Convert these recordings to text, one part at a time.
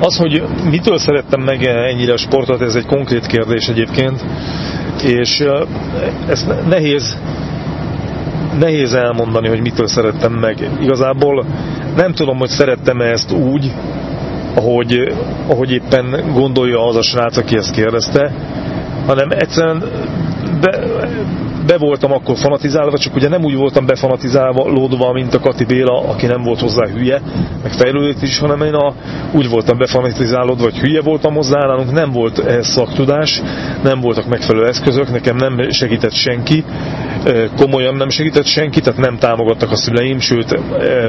Az, hogy mitől szerettem meg ennyire a sportot, ez egy konkrét kérdés egyébként, és ez nehéz nehéz elmondani, hogy mitől szerettem meg. Igazából nem tudom, hogy szerettem -e ezt úgy, ahogy, ahogy éppen gondolja az a srác, aki ezt kérdezte, hanem egyszerűen be, be voltam akkor fanatizálva, csak ugye nem úgy voltam befanatizálva, lódva, mint a Kati Béla, aki nem volt hozzá hülye, meg fejlődött is, hanem én a, úgy voltam befanatizálódva, vagy hülye voltam hozzá, nálunk nem volt ehhez szaktudás, nem voltak megfelelő eszközök, nekem nem segített senki, komolyan nem segített senki, tehát nem támogattak a szüleim, sőt,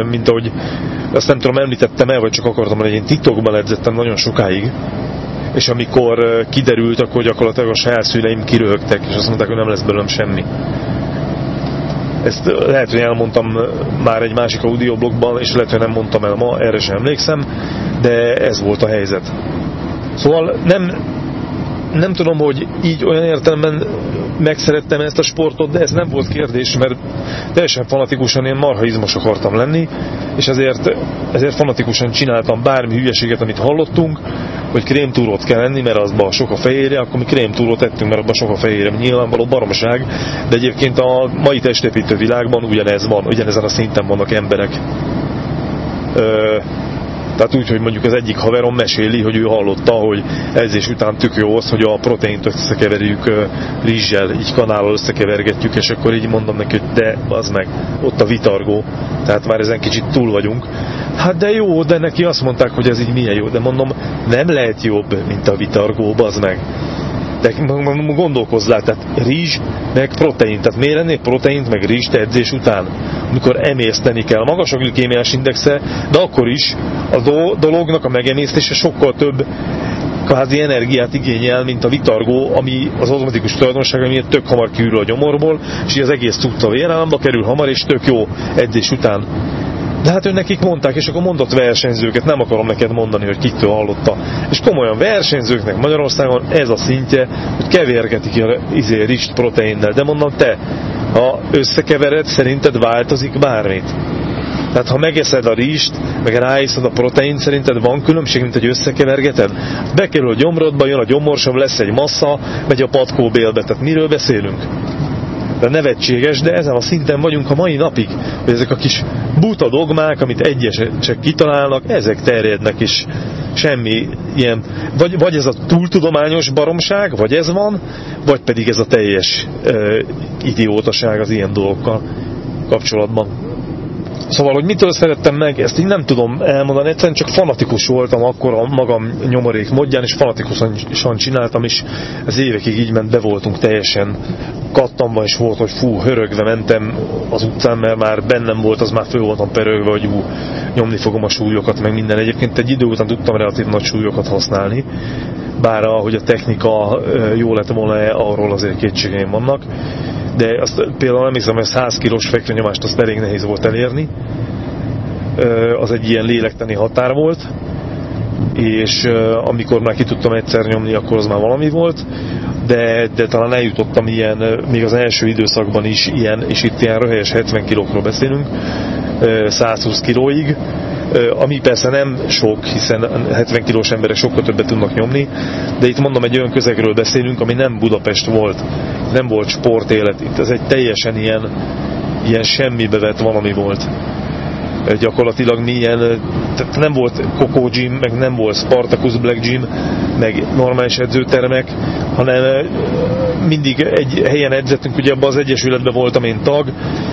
mint ahogy azt nem tudom, említettem el, vagy csak akartam, hogy én titokban edzettem nagyon sokáig, és amikor kiderült, akkor gyakorlatilag a saját szüleim kiröhögtek, és azt mondták, hogy nem lesz belőlem semmi. Ezt lehet, hogy elmondtam már egy másik audioblogban, és lehet, hogy nem mondtam el ma, erre sem emlékszem, de ez volt a helyzet. Szóval nem, nem tudom, hogy így olyan értelemben megszerettem ezt a sportot, de ez nem volt kérdés, mert teljesen fanatikusan én marha izmos akartam lenni, és ezért, ezért fanatikusan csináltam bármi hülyeséget, amit hallottunk, hogy krémtúrót kell enni, mert azban sok a fehérje, akkor mi krémtúrót ettünk, mert abban sok a fehérje. Nyilvánvaló baromság, de egyébként a mai testépítő világban ugyanez van, ugyanezen a szinten vannak emberek. Ö, tehát úgy, hogy mondjuk az egyik haverom meséli, hogy ő hallotta, hogy edzés után tök jó az, hogy a proteint összekeverjük rizssel, így kanállal összekevergetjük, és akkor így mondom neki, hogy de, az meg, ott a vitargó, tehát már ezen kicsit túl vagyunk. Hát de jó, de neki azt mondták, hogy ez így milyen jó, de mondom, nem lehet jobb, mint a vitargó, az meg de gondolkozzál, tehát rizs, meg protein, tehát miért ennél proteint, meg rizst edzés után, amikor emészteni kell. Magas a glikémiás indexe, de akkor is a dolognak a megemésztése sokkal több kvázi energiát igényel, mint a vitargó, ami az automatikus tulajdonság, ami tök hamar kiürül a gyomorból, és az egész cucc a vérállamba kerül hamar, és tök jó edzés után. De hát ő nekik mondták, és akkor mondott versenyzőket, nem akarom neked mondani, hogy kitől hallotta. És komolyan versenyzőknek Magyarországon ez a szintje, hogy kevergetik a izé, rist proteinnel. De mondom, te, ha összekevered, szerinted változik bármit? Tehát ha megeszed a rist, meg ráiszod a protein, szerinted van különbség, mint hogy összekevergeted? Bekerül a gyomrodba, jön a gyomorsav, lesz egy massza, megy a patkóbélbe. Tehát miről beszélünk? De nevetséges, de ezen a szinten vagyunk a mai napig, hogy ezek a kis buta dogmák, amit egyesek kitalálnak, ezek terjednek, és semmi ilyen, vagy, vagy ez a túltudományos baromság, vagy ez van, vagy pedig ez a teljes uh, idiótaság az ilyen dolgokkal kapcsolatban. Szóval, hogy mitől szerettem meg, ezt így nem tudom elmondani, egyszerűen csak fanatikus voltam akkor a magam nyomorék módján, és fanatikusan csináltam, és ez évekig így ment, be voltunk teljesen kattamva, és volt, hogy fú, hörögve mentem az utcán, mert már bennem volt, az már föl voltam perögve, hogy ú, nyomni fogom a súlyokat, meg minden. Egyébként egy idő után tudtam relatív nagy súlyokat használni, bár ahogy a technika jó lett volna, arról azért kétségeim vannak de azt például emlékszem, hogy 100 kilós fekvenyomást azt elég nehéz volt elérni. Az egy ilyen lélektani határ volt, és amikor már ki tudtam egyszer nyomni, akkor az már valami volt, de, de talán eljutottam ilyen, még az első időszakban is ilyen, és itt ilyen röhelyes 70 kilókról beszélünk, 120 kilóig, ami persze nem sok, hiszen 70 kilós emberek sokkal többet tudnak nyomni, de itt mondom, egy olyan közegről beszélünk, ami nem Budapest volt, nem volt sportélet, itt. Ez egy teljesen ilyen, ilyen semmibe vett valami volt gyakorlatilag milyen, tehát nem volt Coco Gym, meg nem volt Spartacus Black Gym, meg normális edzőtermek, hanem mindig egy helyen edzettünk, ugye abban az egyesületben voltam én tag,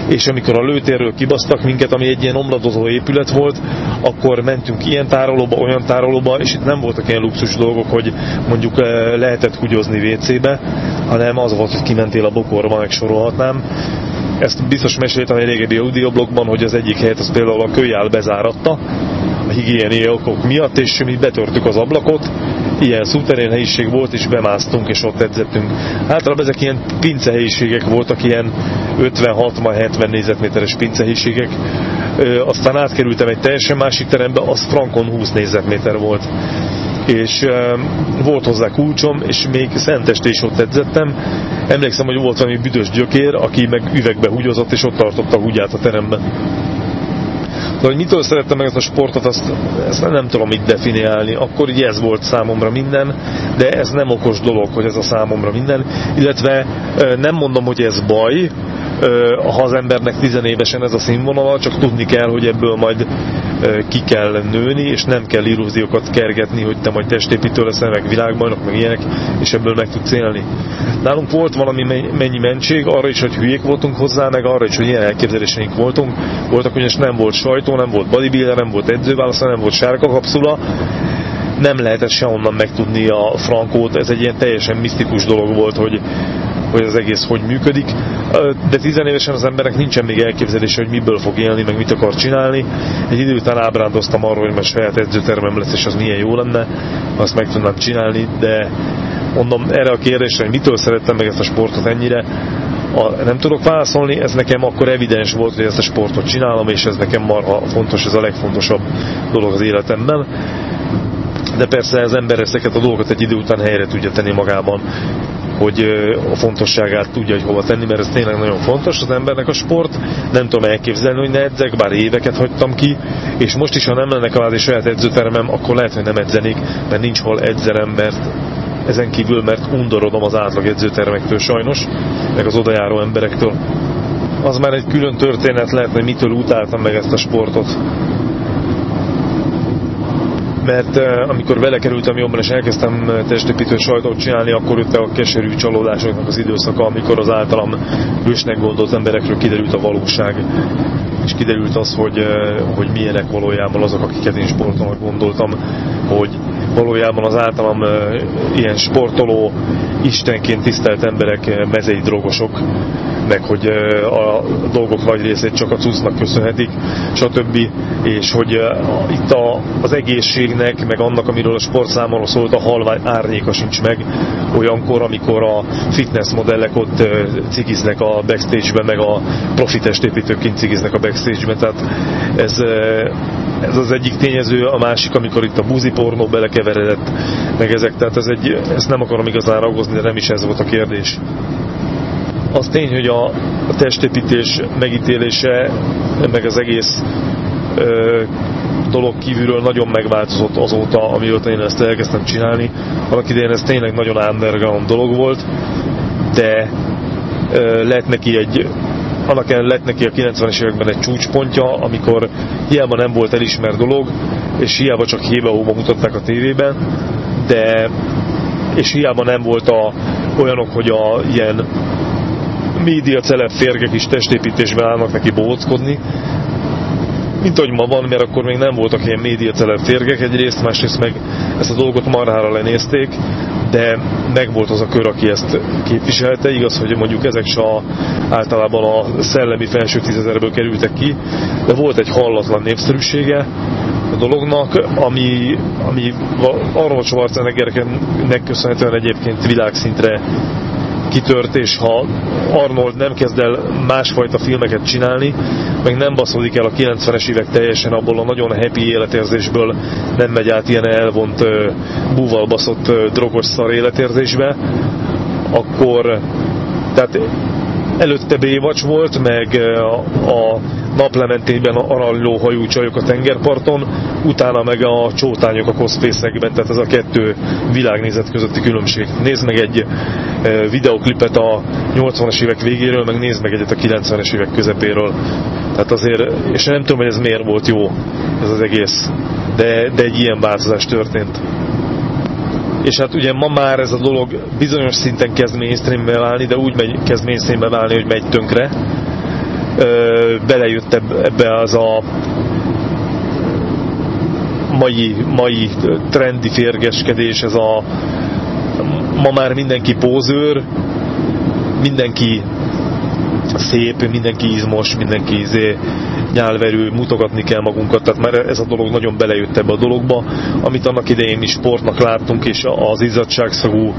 és amikor a lőtérről kibasztak minket, ami egy ilyen omladozó épület volt, akkor mentünk ilyen tárolóba, olyan tárolóba, és itt nem voltak ilyen luxus dolgok, hogy mondjuk lehetett hugyozni WC-be, hanem az volt, hogy kimentél a bokorba, meg sorolhatnám ezt biztos meséltem egy régebbi audioblogban, hogy az egyik helyet az például a kölyál bezáratta, a higiéniai okok miatt, és mi betörtük az ablakot, ilyen szuterén helyiség volt, és bemásztunk, és ott edzettünk. Általában ezek ilyen pincehelyiségek voltak, ilyen 50-60-70 négyzetméteres pincehelyiségek. Aztán átkerültem egy teljesen másik terembe, az frankon 20 négyzetméter volt és volt hozzá kulcsom, és még szenteste is ott edzettem. Emlékszem, hogy volt valami büdös gyökér, aki meg üvegbe húgyozott, és ott tartotta húgyát a teremben. De hogy mitől szerettem meg ezt a sportot, azt, ezt nem tudom itt definiálni. Akkor így ez volt számomra minden, de ez nem okos dolog, hogy ez a számomra minden. Illetve nem mondom, hogy ez baj, ha az embernek tizenévesen ez a színvonala, csak tudni kell, hogy ebből majd ki kell nőni, és nem kell illúziókat kergetni, hogy te majd testépítő leszel, meg világbajnok, meg ilyenek, és ebből meg tudsz élni. Nálunk volt valami mennyi mentség, arra is, hogy hülyék voltunk hozzá, meg arra is, hogy ilyen elképzeléseink voltunk. Voltak, ugyanis nem volt sajtó, nem volt bodybuilder, nem volt edzőválasz, nem volt sárga kapszula, nem lehetett se onnan megtudni a frankót, ez egy ilyen teljesen misztikus dolog volt, hogy hogy az egész hogy működik, de tizenévesen az emberek nincsen még elképzelése, hogy miből fog élni, meg mit akar csinálni. Egy idő után ábrándoztam arról, hogy majd saját edzőtermem lesz, és az milyen jó lenne, azt meg tudnám csinálni, de mondom erre a kérdésre, hogy mitől szerettem meg ezt a sportot ennyire, a, nem tudok válaszolni, ez nekem akkor evidens volt, hogy ezt a sportot csinálom, és ez nekem marha fontos, ez a legfontosabb dolog az életemben. De persze az ember ezeket a dolgokat egy idő után helyre tudja tenni magában hogy a fontosságát tudja, hogy hova tenni, mert ez tényleg nagyon fontos az embernek a sport. Nem tudom elképzelni, hogy ne edzek, bár éveket hagytam ki, és most is, ha nem lenne kvázi saját edzőteremem, akkor lehet, hogy nem edzenék, mert nincs hol edzerem, mert ezen kívül, mert undorodom az átlag edzőtermektől sajnos, meg az odajáró emberektől. Az már egy külön történet lehet, hogy mitől utáltam meg ezt a sportot mert amikor belekerültem jobban és elkezdtem testépítő sajtót csinálni, akkor jött a keserű csalódásoknak az időszaka, amikor az általam hősnek gondolt emberekről kiderült a valóság, és kiderült az, hogy, hogy milyenek valójában azok, akiket én sportolnak gondoltam, hogy valójában az általam ilyen sportoló, istenként tisztelt emberek mezei drogosok, meg hogy a dolgok nagy részét csak a cuccnak köszönhetik, stb. És hogy itt a, az egészségnek, meg annak, amiről a sportszámoló szólt, a halvány árnyéka sincs meg olyankor, amikor a fitness modellek ott cigiznek a backstage-ben, meg a profi testépítők kint cigiznek a backstage-ben. Tehát ez, ez az egyik tényező, a másik, amikor itt a buzi pornó belekeveredett, meg ezek, tehát ez egy, ezt nem akarom igazán ragozni, de nem is ez volt a kérdés. Az tény, hogy a, testépítés megítélése, meg az egész ö, dolog kívülről nagyon megváltozott azóta, amióta én ezt elkezdtem csinálni. Annak idején ez tényleg nagyon underground dolog volt, de ö, lett neki egy annak ellen lett neki a 90-es években egy csúcspontja, amikor hiába nem volt elismert dolog, és hiába csak hébe mutatták a tévében, de és hiába nem volt a, olyanok, hogy a ilyen média férgek is testépítésben állnak neki bóckodni, mint ahogy ma van, mert akkor még nem voltak ilyen média celeb férgek egyrészt, másrészt meg ezt a dolgot marhára lenézték, de megvolt az a kör, aki ezt képviselte. Igaz, hogy mondjuk ezek se a, általában a szellemi felső tízezerből kerültek ki, de volt egy hallatlan népszerűsége a dolognak, ami, ami Arnold Schwarzeneggernek köszönhetően egyébként világszintre kitört, és ha Arnold nem kezd el másfajta filmeket csinálni, meg nem baszódik el a 90-es évek teljesen abból a nagyon happy életérzésből, nem megy át ilyen elvont, búval baszott drogos szar életérzésbe, akkor tehát előtte Bévacs volt, meg a, a naplementében aranyló hajú csajok a tengerparton, utána meg a csótányok a koszfészekben, tehát ez a kettő világnézet közötti különbség. Nézd meg egy videoklipet a 80-as évek végéről, meg nézd meg egyet a 90-es évek közepéről. Tehát azért, és nem tudom, hogy ez miért volt jó, ez az egész, de, de egy ilyen változás történt és hát ugye ma már ez a dolog bizonyos szinten kezd mainstreambe válni, de úgy megy, kezd mainstreambe válni, hogy megy tönkre. Ö, belejött ebbe az a mai, mai trendi férgeskedés, ez a ma már mindenki pózőr, mindenki szép, mindenki izmos, mindenki izé, nyálverő, mutogatni kell magunkat, tehát már ez a dolog nagyon belejött ebbe a dologba, amit annak idején is sportnak láttunk, és az izzadságszagú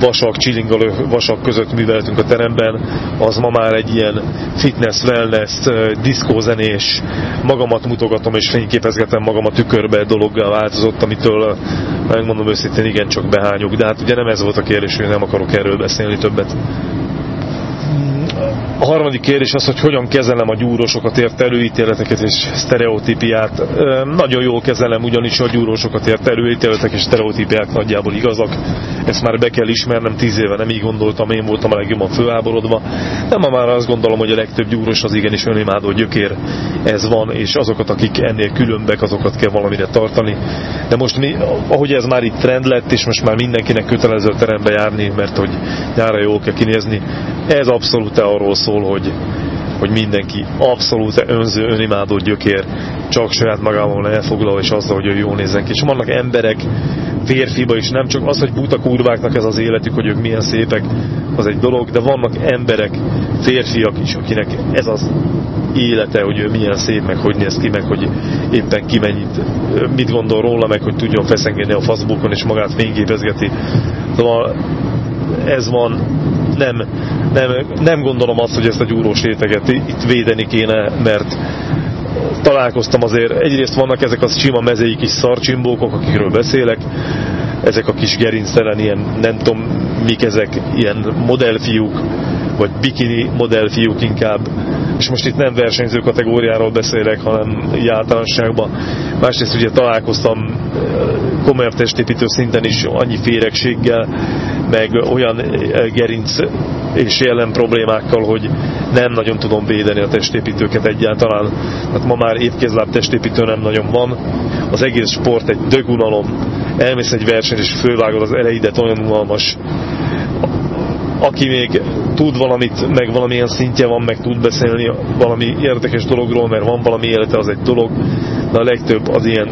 vasak, csilingalő vasak között műveltünk a teremben, az ma már egy ilyen fitness, wellness, diszkózenés, magamat mutogatom és fényképezgetem magam a tükörbe dologgal változott, amitől megmondom őszintén igen csak behányok, de hát ugye nem ez volt a kérdés, hogy nem akarok erről beszélni többet. A harmadik kérdés az, hogy hogyan kezelem a gyúrósokat ért előítéleteket és sztereotípiát. Nagyon jól kezelem, ugyanis a gyúrósokat ért előítéletek és sztereotípiák nagyjából igazak. Ezt már be kell ismernem, tíz éve nem így gondoltam, én voltam a legjobban főháborodva. De ma már azt gondolom, hogy a legtöbb gyúros az igenis önimádó gyökér. Ez van, és azokat, akik ennél különbek, azokat kell valamire tartani. De most mi, ahogy ez már itt trend lett, és most már mindenkinek kötelező terembe járni, mert hogy nyára jól kell kinézni, ez abszolút arról szól, hogy, hogy mindenki abszolút önző, önimádó gyökér, csak saját magával elfoglalva, és azzal, hogy ő jól nézzen ki. És vannak emberek, férfiba is, nem csak az, hogy buta kurváknak ez az életük, hogy ők milyen szépek, az egy dolog, de vannak emberek, férfiak is, akinek ez az élete, hogy ő milyen szép, meg hogy néz ki, meg hogy éppen ki mennyit, mit gondol róla, meg hogy tudjon feszengeni a Facebookon, és magát fényképezgeti. Szóval ez van, nem, nem, nem gondolom azt, hogy ezt a gyúrós réteget itt védeni kéne, mert találkoztam azért, egyrészt vannak ezek a sima mezei kis szarcsimbókok, akikről beszélek, ezek a kis gerinctelen ilyen, nem tudom mik ezek, ilyen modellfiúk, vagy bikini modellfiúk inkább, és most itt nem versenyző kategóriáról beszélek, hanem így általánosságban. Másrészt ugye találkoztam komolyabb testépítő szinten is annyi féregséggel, meg olyan gerinc és jelen problémákkal, hogy nem nagyon tudom védeni a testépítőket egyáltalán. Hát ma már évkézláb testépítő nem nagyon van. Az egész sport egy dögunalom. Elmész egy verseny és fölvágod az eleidet, olyan unalmas aki még tud valamit, meg valamilyen szintje van, meg tud beszélni valami érdekes dologról, mert van valami élete, az egy dolog, de a legtöbb az ilyen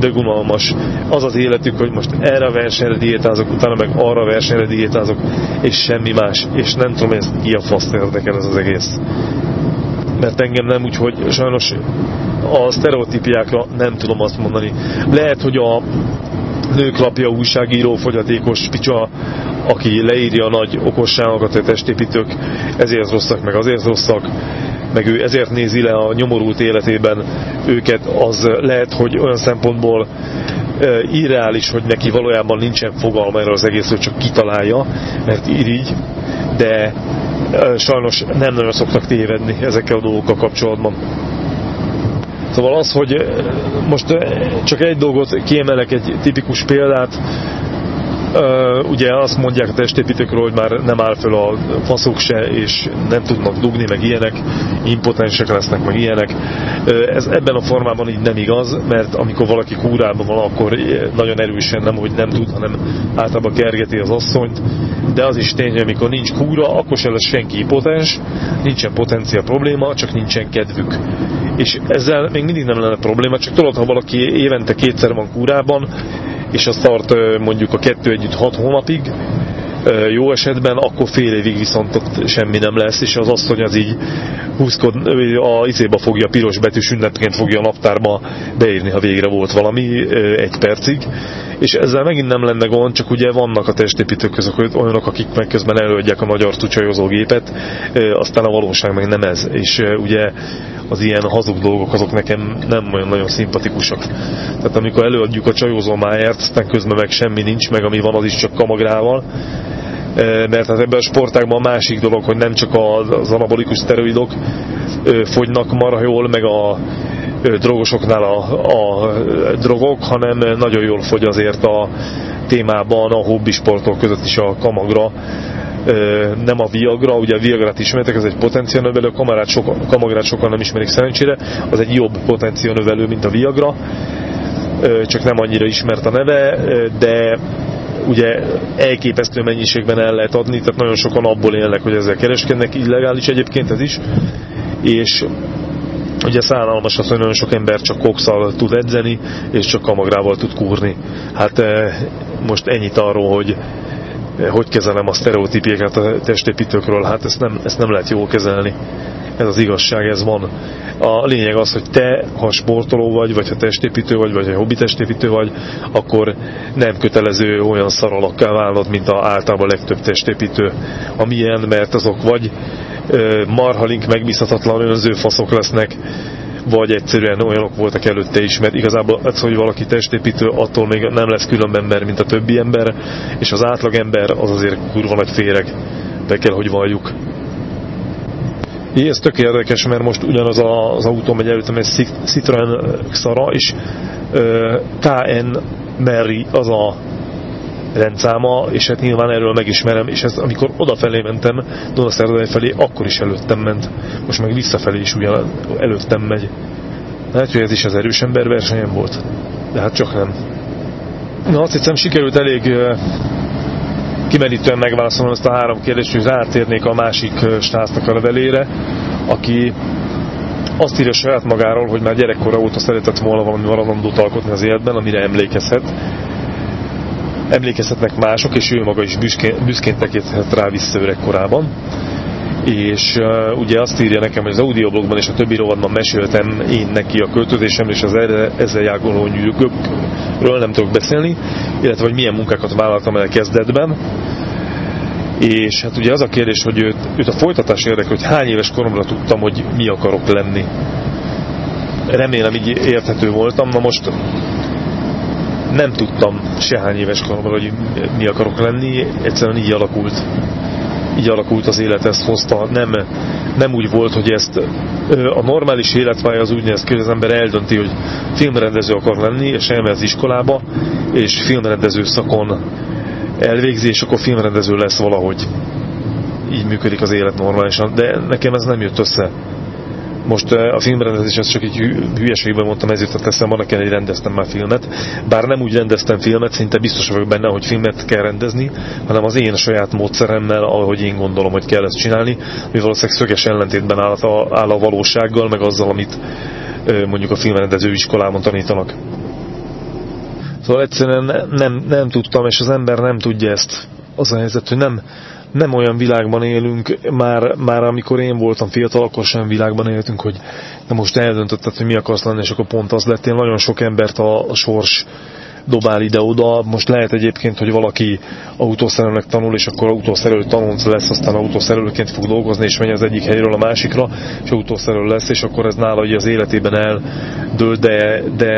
dögunalmas. Az az életük, hogy most erre a versenyre diétázok, utána meg arra a versenyre diétázok, és semmi más. És nem tudom, ez ki a fasz érdekel ez az egész. Mert engem nem úgy, hogy sajnos a sztereotípiákra nem tudom azt mondani. Lehet, hogy a nőklapja újságíró fogyatékos picsa, aki leírja a nagy okosságokat, a testépítők ezért rosszak, meg azért rosszak, meg ő ezért nézi le a nyomorult életében őket, az lehet, hogy olyan szempontból irreális, hogy neki valójában nincsen fogalma erről az egészről, csak kitalálja, mert irigy, de sajnos nem nagyon szoktak tévedni ezekkel a dolgokkal kapcsolatban. Szóval az, hogy most csak egy dolgot kiemelek, egy tipikus példát, ugye azt mondják a testépítőkről, hogy már nem áll föl a faszok se, és nem tudnak dugni, meg ilyenek, impotensek lesznek, meg ilyenek. Ez ebben a formában így nem igaz, mert amikor valaki kúrában van, akkor nagyon erősen nem, hogy nem tud, hanem általában kergeti az asszonyt, de az is tény, hogy amikor nincs kúra, akkor se lesz senki impotens, nincsen potenciál probléma, csak nincsen kedvük. És ezzel még mindig nem lenne probléma, csak tudod, ha valaki évente kétszer van kúrában, és az tart mondjuk a kettő együtt hat hónapig, jó esetben, akkor fél évig viszont ott semmi nem lesz, és az asszony az így húzkod, a izéba fogja, piros betűs ünnepként fogja a naptárba beírni, ha végre volt valami egy percig, és ezzel megint nem lenne gond, csak ugye vannak a testépítők között olyanok, akik meg közben előadják a magyar csajozógépet, aztán a valóság meg nem ez, és ugye az ilyen hazug dolgok azok nekem nem olyan nagyon szimpatikusak. Tehát amikor előadjuk a csajozó máját, aztán közben meg semmi nincs, meg ami van az is csak kamagrával, mert hát ebben a sportágban a másik dolog, hogy nem csak az anabolikus szteroidok fogynak marha jól, meg a drogosoknál a, a drogok, hanem nagyon jól fogy azért a témában a hobbi sportok között is a kamagra, nem a Viagra, ugye a Viagrát ismertek, ez egy potenciálnövelő, kamarát sokan, kamagrát sokan nem ismerik szerencsére, az egy jobb potenciálnövelő, mint a Viagra, csak nem annyira ismert a neve, de ugye elképesztő mennyiségben el lehet adni, tehát nagyon sokan abból élnek, hogy ezzel kereskednek, illegális egyébként ez is, és ugye szánalmas az, hogy nagyon sok ember csak kokszal tud edzeni, és csak kamagrával tud kúrni. Hát most ennyit arról, hogy hogy kezelem a sztereotípiákat a testépítőkről, hát ezt nem, ezt nem lehet jól kezelni. Ez az igazság, ez van. A lényeg az, hogy te, ha sportoló vagy, vagy ha testépítő vagy, vagy ha hobbi testépítő vagy, akkor nem kötelező olyan szaralakká válnod, mint a általában legtöbb testépítő. Amilyen, mert azok vagy marhalink megbízhatatlan önző faszok lesznek, vagy egyszerűen olyanok voltak előtte is, mert igazából az, hogy valaki testépítő, attól még nem lesz külön ember, mint a többi ember, és az átlag ember az azért kurva nagy féreg, be kell, hogy valljuk. É, ez tök érdekes, mert most ugyanaz az autó megy előttem, egy Citroen Xara, és KN Mary az a rendszáma, és hát nyilván erről megismerem, és ez, amikor odafelé mentem, Dunaszerdai felé, akkor is előttem ment. Most meg visszafelé is ugyan előttem megy. Hát, hogy ez is az erős ember versenyem volt. De hát csak nem. Na, azt hiszem sikerült elég kimerítően megválaszolom ezt a három kérdést, hogy rátérnék a másik stásznak a levelére, aki azt írja saját magáról, hogy már gyerekkora óta szeretett volna valami maradandót alkotni az életben, amire emlékezhet. Emlékezhetnek mások, és ő maga is büszkén, büszkén tekinthet rá vissza öregkorában. És uh, ugye azt írja nekem, hogy az audioblogban és a többi rovadban meséltem én neki a költözésemről és az erre, ezzel jágoló nyűgökről nem tudok beszélni, illetve hogy milyen munkákat vállaltam el kezdetben és hát ugye az a kérdés, hogy őt, őt a folytatás érdekel, hogy hány éves koromra tudtam, hogy mi akarok lenni. Remélem így érthető voltam, na most nem tudtam sehány éves koromra, hogy mi akarok lenni, egyszerűen így alakult. Így alakult az élet, ezt hozta. Nem, nem úgy volt, hogy ezt a normális életpálya az úgy néz ki, hogy az ember eldönti, hogy filmrendező akar lenni, és elmegy az iskolába, és filmrendező szakon elvégzi, és akkor filmrendező lesz valahogy. Így működik az élet normálisan, de nekem ez nem jött össze. Most a filmrendezés, ezt csak egy hülyeségben mondtam, ezért a teszem, annak hogy rendeztem már filmet. Bár nem úgy rendeztem filmet, szinte biztos vagyok benne, hogy filmet kell rendezni, hanem az én saját módszeremmel, ahogy én gondolom, hogy kell ezt csinálni, mi valószínűleg szöges ellentétben áll a, áll a valósággal, meg azzal, amit mondjuk a filmrendező iskolában tanítanak. Szóval egyszerűen nem, nem tudtam, és az ember nem tudja ezt. Az a helyzet, hogy nem, nem olyan világban élünk, már, már amikor én voltam fiatal, akkor sem világban éltünk, hogy de most eldöntötted, hogy mi akarsz lenni, és akkor pont az lettél. Nagyon sok embert a, a sors dobál ide-oda. Most lehet egyébként, hogy valaki autószerelőnek tanul, és akkor autószerelő tanulc lesz, aztán autószerelőként fog dolgozni, és megy az egyik helyről a másikra, és autószerelő lesz, és akkor ez nála az életében eldől, de, de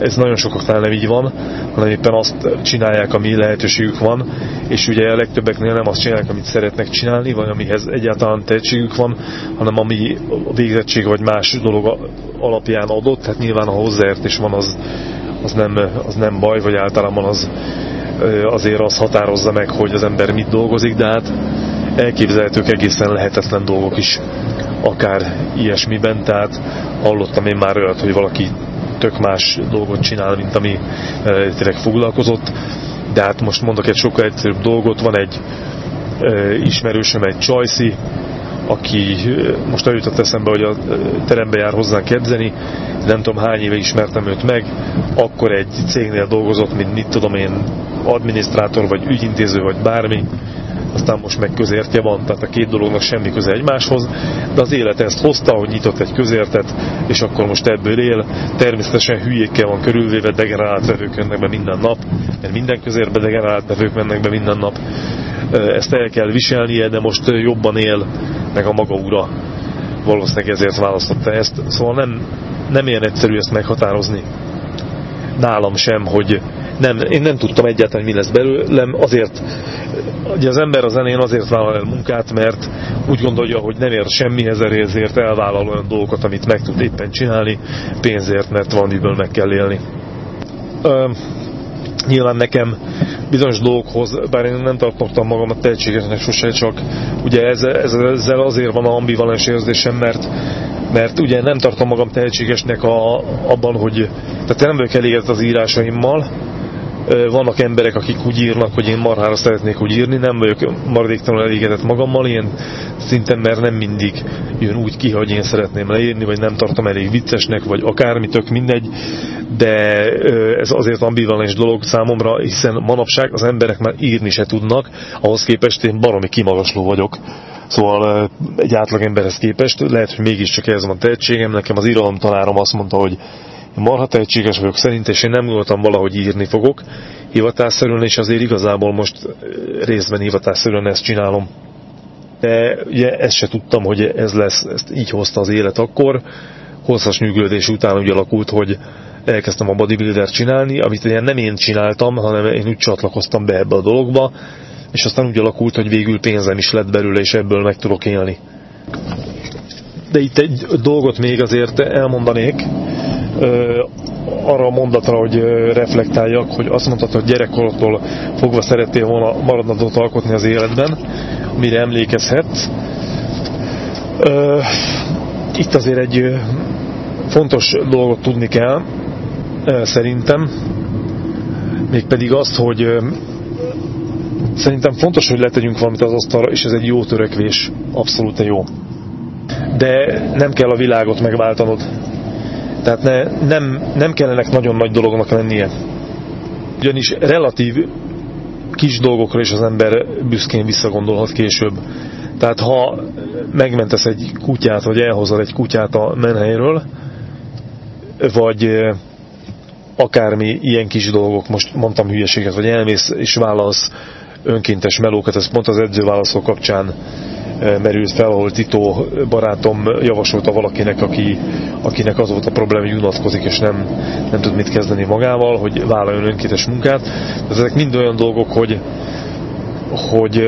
ez nagyon sokaknál nem így van, hanem éppen azt csinálják, ami lehetőségük van, és ugye a legtöbbeknél nem azt csinálják, amit szeretnek csinálni, vagy amihez egyáltalán tehetségük van, hanem ami a végzettség vagy más dolog alapján adott, tehát nyilván a hozzáértés van az az nem, az nem baj, vagy általában az, azért az határozza meg, hogy az ember mit dolgozik, de hát elképzelhetők egészen lehetetlen dolgok is, akár ilyesmiben, tehát hallottam én már olyat, hogy valaki tök más dolgot csinál, mint ami tényleg foglalkozott, de hát most mondok egy sokkal egyszerűbb dolgot, van egy ismerősöm, egy Csajci, aki most eljutott eszembe, hogy a terembe jár hozzánk edzeni, nem tudom hány éve ismertem őt meg, akkor egy cégnél dolgozott, mint mit tudom én, adminisztrátor, vagy ügyintéző, vagy bármi, aztán most meg közértje van, tehát a két dolognak semmi köze egymáshoz, de az élet ezt hozta, hogy nyitott egy közértet, és akkor most ebből él. Természetesen hülyékkel van körülvéve, degenerált vevők jönnek be minden nap, mert minden közérbe degenerált vevők mennek be minden nap. Ezt el kell viselnie, de most jobban él, meg a maga ura valószínűleg ezért választotta ezt. Szóval nem, nem ilyen egyszerű ezt meghatározni. Nálam sem, hogy nem, én nem tudtam egyáltalán, mi lesz belőlem, azért, ugye az ember a zenén azért vállal el munkát, mert úgy gondolja, hogy nem ér semmihez, ezért elvállal olyan dolgokat, amit meg tud éppen csinálni, pénzért, mert van miből meg kell élni. Ö, nyilván nekem bizonyos dolgokhoz, bár én nem tartottam magamat tehetségesnek sose, csak ugye ezzel, ezzel azért van a ambivalens érzésem, mert mert ugye nem tartom magam tehetségesnek a, abban, hogy tehát nem vagyok elégedett az írásaimmal, vannak emberek, akik úgy írnak, hogy én marhára szeretnék úgy írni, nem vagyok maradéktalanul elégedett magammal, ilyen szinten, mert nem mindig jön úgy ki, hogy én szeretném leírni, vagy nem tartom elég viccesnek, vagy akármi, tök mindegy, de ez azért ambivalens dolog számomra, hiszen manapság az emberek már írni se tudnak, ahhoz képest én baromi kimagasló vagyok. Szóval egy átlag emberhez képest lehet, hogy mégiscsak ez van tehetségem. Nekem az irodalom tanárom azt mondta, hogy marha tehetséges vagyok szerint, és én nem gondoltam valahogy írni fogok hivatásszerűen, és azért igazából most részben hivatásszerűen ezt csinálom. De ugye ezt se tudtam, hogy ez lesz, ezt így hozta az élet akkor. Hosszas nyűgölődés után úgy alakult, hogy elkezdtem a bodybuilder csinálni, amit ugye nem én csináltam, hanem én úgy csatlakoztam be ebbe a dologba, és aztán úgy alakult, hogy végül pénzem is lett belőle, és ebből meg tudok élni. De itt egy dolgot még azért elmondanék, arra a mondatra, hogy reflektáljak, hogy azt mondtad, hogy gyerekkorodtól fogva szerettél volna maradandót alkotni az életben, mire emlékezhetsz. Itt azért egy fontos dolgot tudni kell, szerintem, mégpedig azt, hogy szerintem fontos, hogy letegyünk valamit az asztalra, és ez egy jó törekvés, abszolút jó. De nem kell a világot megváltanod. Tehát ne, nem, nem kellenek nagyon nagy dolognak lennie. Ugyanis relatív kis dolgokra is az ember büszkén visszagondolhat később. Tehát ha megmentesz egy kutyát, vagy elhozol egy kutyát a menhelyről, vagy akármi ilyen kis dolgok, most mondtam hülyeséget, vagy elmész és válasz önkéntes melókat, ez pont az edzőválaszok kapcsán merült fel, ahol Tito barátom javasolta valakinek, aki, akinek az volt a probléma, hogy unatkozik és nem, nem tud mit kezdeni magával, hogy vállaljon önkéntes munkát. Ezek mind olyan dolgok, hogy, hogy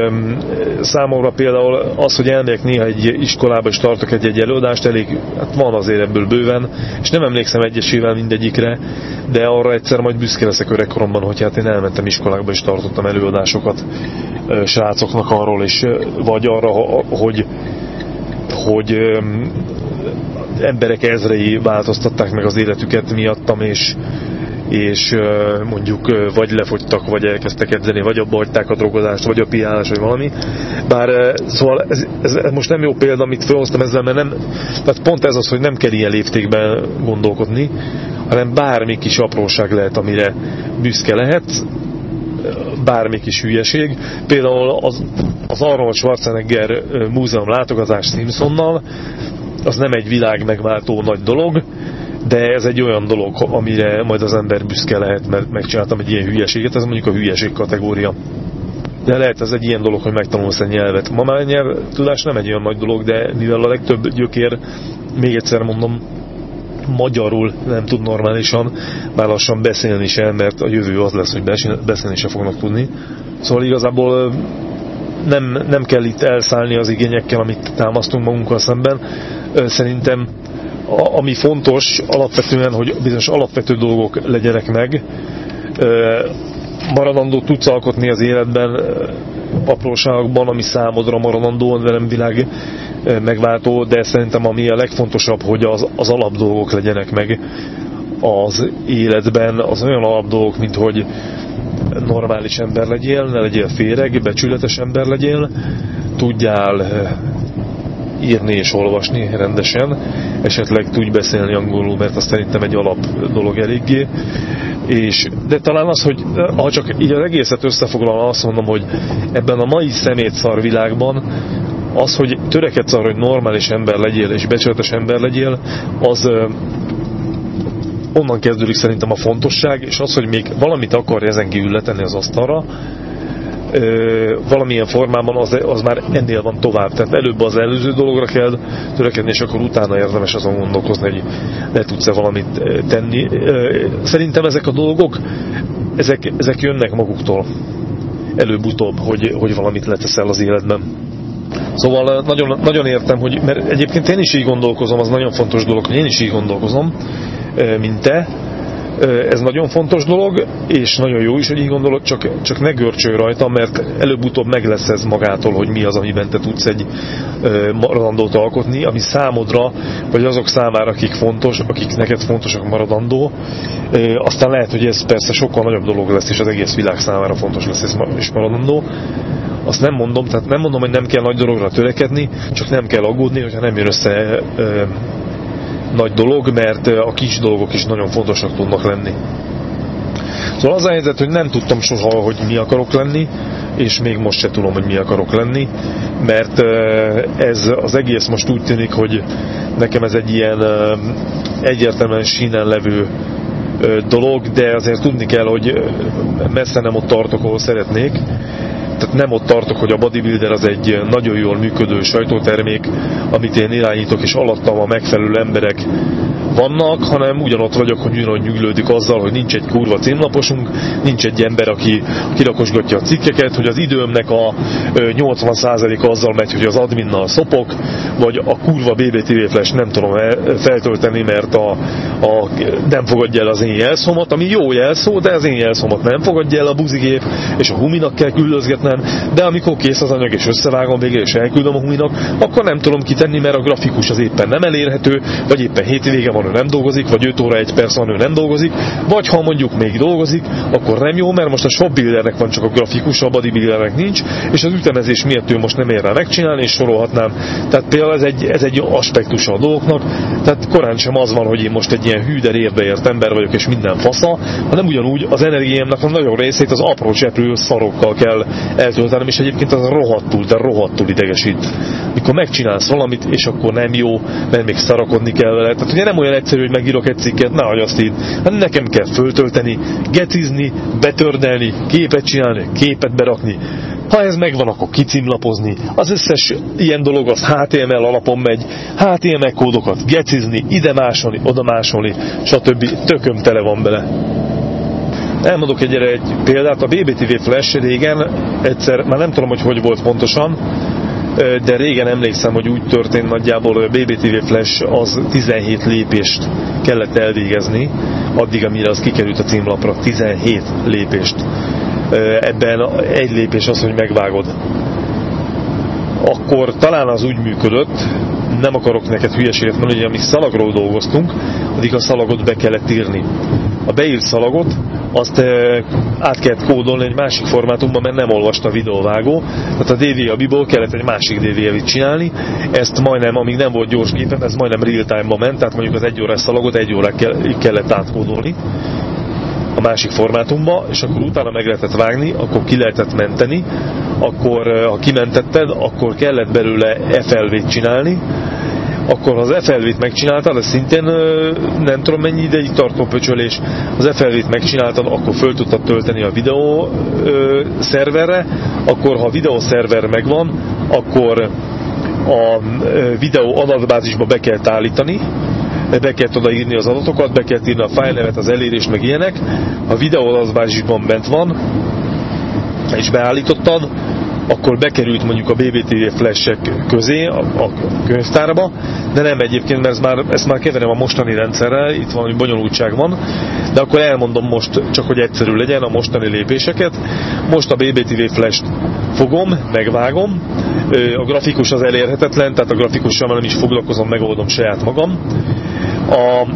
számomra például az, hogy elmegyek néha egy iskolába és tartok egy-egy előadást, elég, hát van azért ebből bőven, és nem emlékszem egyesével mindegyikre, de arra egyszer majd büszke leszek öregkoromban, hogy hát én elmentem iskolákba és tartottam előadásokat srácoknak arról, és vagy arra, hogy, hogy emberek ezrei változtatták meg az életüket miattam, és, és mondjuk vagy lefogytak, vagy elkezdtek edzeni, vagy abba hagyták a drogozást, vagy a piálást, vagy valami. Bár szóval ez, ez, most nem jó példa, amit felhoztam ezzel, mert nem, tehát pont ez az, hogy nem kell ilyen léptékben gondolkodni, hanem bármi kis apróság lehet, amire büszke lehet, bármi kis hülyeség. Például az, az Arnold Schwarzenegger múzeum látogatás Simpsonnal, az nem egy világ megváltó nagy dolog, de ez egy olyan dolog, amire majd az ember büszke lehet, mert megcsináltam egy ilyen hülyeséget, ez mondjuk a hülyeség kategória. De lehet ez egy ilyen dolog, hogy megtanulsz egy nyelvet. Ma már nyelv tudás nem egy olyan nagy dolog, de mivel a legtöbb gyökér, még egyszer mondom, magyarul nem tud normálisan, már lassan beszélni sem, mert a jövő az lesz, hogy beszélni sem fognak tudni. Szóval igazából nem, nem kell itt elszállni az igényekkel, amit támasztunk magunkkal szemben. Szerintem a, ami fontos alapvetően, hogy bizonyos alapvető dolgok legyenek meg. Maradandó tudsz alkotni az életben apróságokban, ami számodra maradandó, de nem világ megváltó, de szerintem ami a legfontosabb, hogy az, az alapdolgok legyenek meg az életben, az olyan alapdolgok, mint hogy normális ember legyél, ne legyél féreg, becsületes ember legyél, tudjál írni és olvasni rendesen, esetleg tudj beszélni angolul, mert azt szerintem egy alap dolog eléggé. És, de talán az, hogy ha csak így az egészet összefoglalva azt mondom, hogy ebben a mai szemétszar világban az, hogy törekedsz arra, hogy normális ember legyél és becsületes ember legyél, az onnan kezdődik szerintem a fontosság, és az, hogy még valamit akar ezen kívül letenni az asztalra, valamilyen formában az, az már ennél van tovább. Tehát előbb az előző dologra kell törekedni, és akkor utána érdemes azon gondolkozni, hogy le tudsz-e valamit tenni. Szerintem ezek a dolgok, ezek, ezek jönnek maguktól előbb-utóbb, hogy, hogy valamit leteszel az életben. Szóval nagyon, nagyon értem, hogy, mert egyébként én is így gondolkozom, az nagyon fontos dolog, hogy én is így gondolkozom, mint te, ez nagyon fontos dolog, és nagyon jó is, hogy így gondolod, csak, csak ne görcsölj rajta, mert előbb-utóbb meg lesz ez magától, hogy mi az, amiben te tudsz egy maradandót alkotni, ami számodra, vagy azok számára, akik fontos, akik neked fontosak maradandó. Aztán lehet, hogy ez persze sokkal nagyobb dolog lesz, és az egész világ számára fontos lesz és maradandó. Azt nem mondom, tehát nem mondom, hogy nem kell nagy dologra törekedni, csak nem kell aggódni, hogyha nem jön össze nagy dolog, mert a kis dolgok is nagyon fontosak tudnak lenni. Szóval az a helyzet, hogy nem tudtam soha, hogy mi akarok lenni, és még most se tudom, hogy mi akarok lenni, mert ez az egész most úgy tűnik, hogy nekem ez egy ilyen egyértelműen sínen levő dolog, de azért tudni kell, hogy messze nem ott tartok, ahol szeretnék, tehát nem ott tartok, hogy a bodybuilder az egy nagyon jól működő sajtótermék, amit én irányítok, és alattam a megfelelő emberek vannak, hanem ugyanott vagyok, hogy ugyanott nyüglődik azzal, hogy nincs egy kurva címlaposunk, nincs egy ember, aki kilakosgatja a cikkeket, hogy az időmnek a 80%-a azzal megy, hogy az adminnal szopok, vagy a kurva BBTV Flash nem tudom feltölteni, mert a, a, nem fogadja el az én jelszomat, ami jó jelszó, de az én jelszomat nem fogadja el a buzigép, és a huminak kell küldözgetnem, de amikor kész az anyag és összevágom végül és elküldöm a huminak, akkor nem tudom kitenni, mert a grafikus az éppen nem elérhető, vagy éppen hétvége van, ő nem dolgozik, vagy 5 óra egy perc van, ő nem dolgozik, vagy ha mondjuk még dolgozik, akkor nem jó, mert most a shopbuildernek van csak a grafikus, a bodybuildernek nincs, és az ütemezés miatt ő most nem ér rá megcsinálni, és sorolhatnám. Tehát például ez egy, ez egy aspektus a dolgoknak, tehát korán sem az van, hogy én most egy ilyen hűder érdeért ember vagyok, és minden fasza, hanem ugyanúgy az energiámnak a nagyon részét az apró cseprő szarokkal kell eltöltenem, és egyébként az rohadtul, de rohadtul idegesít. Mikor megcsinálsz valamit, és akkor nem jó, mert még szarakodni kell vele. Tehát ugye nem olyan egyszerű, hogy megírok egy cikket, ne hogy azt így. Hát nekem kell föltölteni, getizni, betördelni, képet csinálni, képet berakni. Ha ez megvan, akkor kicimlapozni. Az összes ilyen dolog az HTML alapon megy. HTML kódokat gecizni, ide másolni, oda másolni, stb. Tököm tele van bele. Elmondok egy, egy példát, a BBTV Flash régen egyszer, már nem tudom, hogy hogy volt pontosan, de régen emlékszem, hogy úgy történt nagyjából, hogy a BBTV Flash az 17 lépést kellett elvégezni, addig, amire az kikerült a címlapra, 17 lépést. Ebben egy lépés az, hogy megvágod. Akkor talán az úgy működött, nem akarok neked hülyeséget mondani, hogy amíg szalagról dolgoztunk, addig a szalagot be kellett írni. A beírt szalagot azt át kellett kódolni egy másik formátumban, mert nem olvasta a videóvágó. Tehát a DVI-ból kellett egy másik DVI-t csinálni. Ezt majdnem, amíg nem volt gyors gépen, ez majdnem real-time-ban ment, tehát mondjuk az egy órás szalagot egy órá kellett átkódolni a másik formátumba, és akkor utána meg lehetett vágni, akkor ki lehetett menteni, akkor ha kimentetted, akkor kellett belőle FLV-t csinálni, akkor ha az FLV-t megcsináltad, ez szintén nem tudom mennyi ideig tartó pöcsölés, az FLV-t megcsináltad, akkor föl tudtad tölteni a videó szerverre, akkor ha a videó szerver megvan, akkor a videó adatbázisba be kell állítani, be kell odaírni az adatokat, be kell írni a fájlnevet, az elérést, meg ilyenek. A videó adatbázisban bent van, és beállítottad, akkor bekerült mondjuk a BBTV flashek közé a, a könyvtárba, de nem egyébként, mert ez már, ezt már keverem a mostani rendszerrel, itt valami bonyolultság van, de akkor elmondom most, csak hogy egyszerű legyen a mostani lépéseket. Most a BBTV flash fogom, megvágom, a grafikus az elérhetetlen, tehát a grafikussal nem is foglalkozom, megoldom saját magam. A,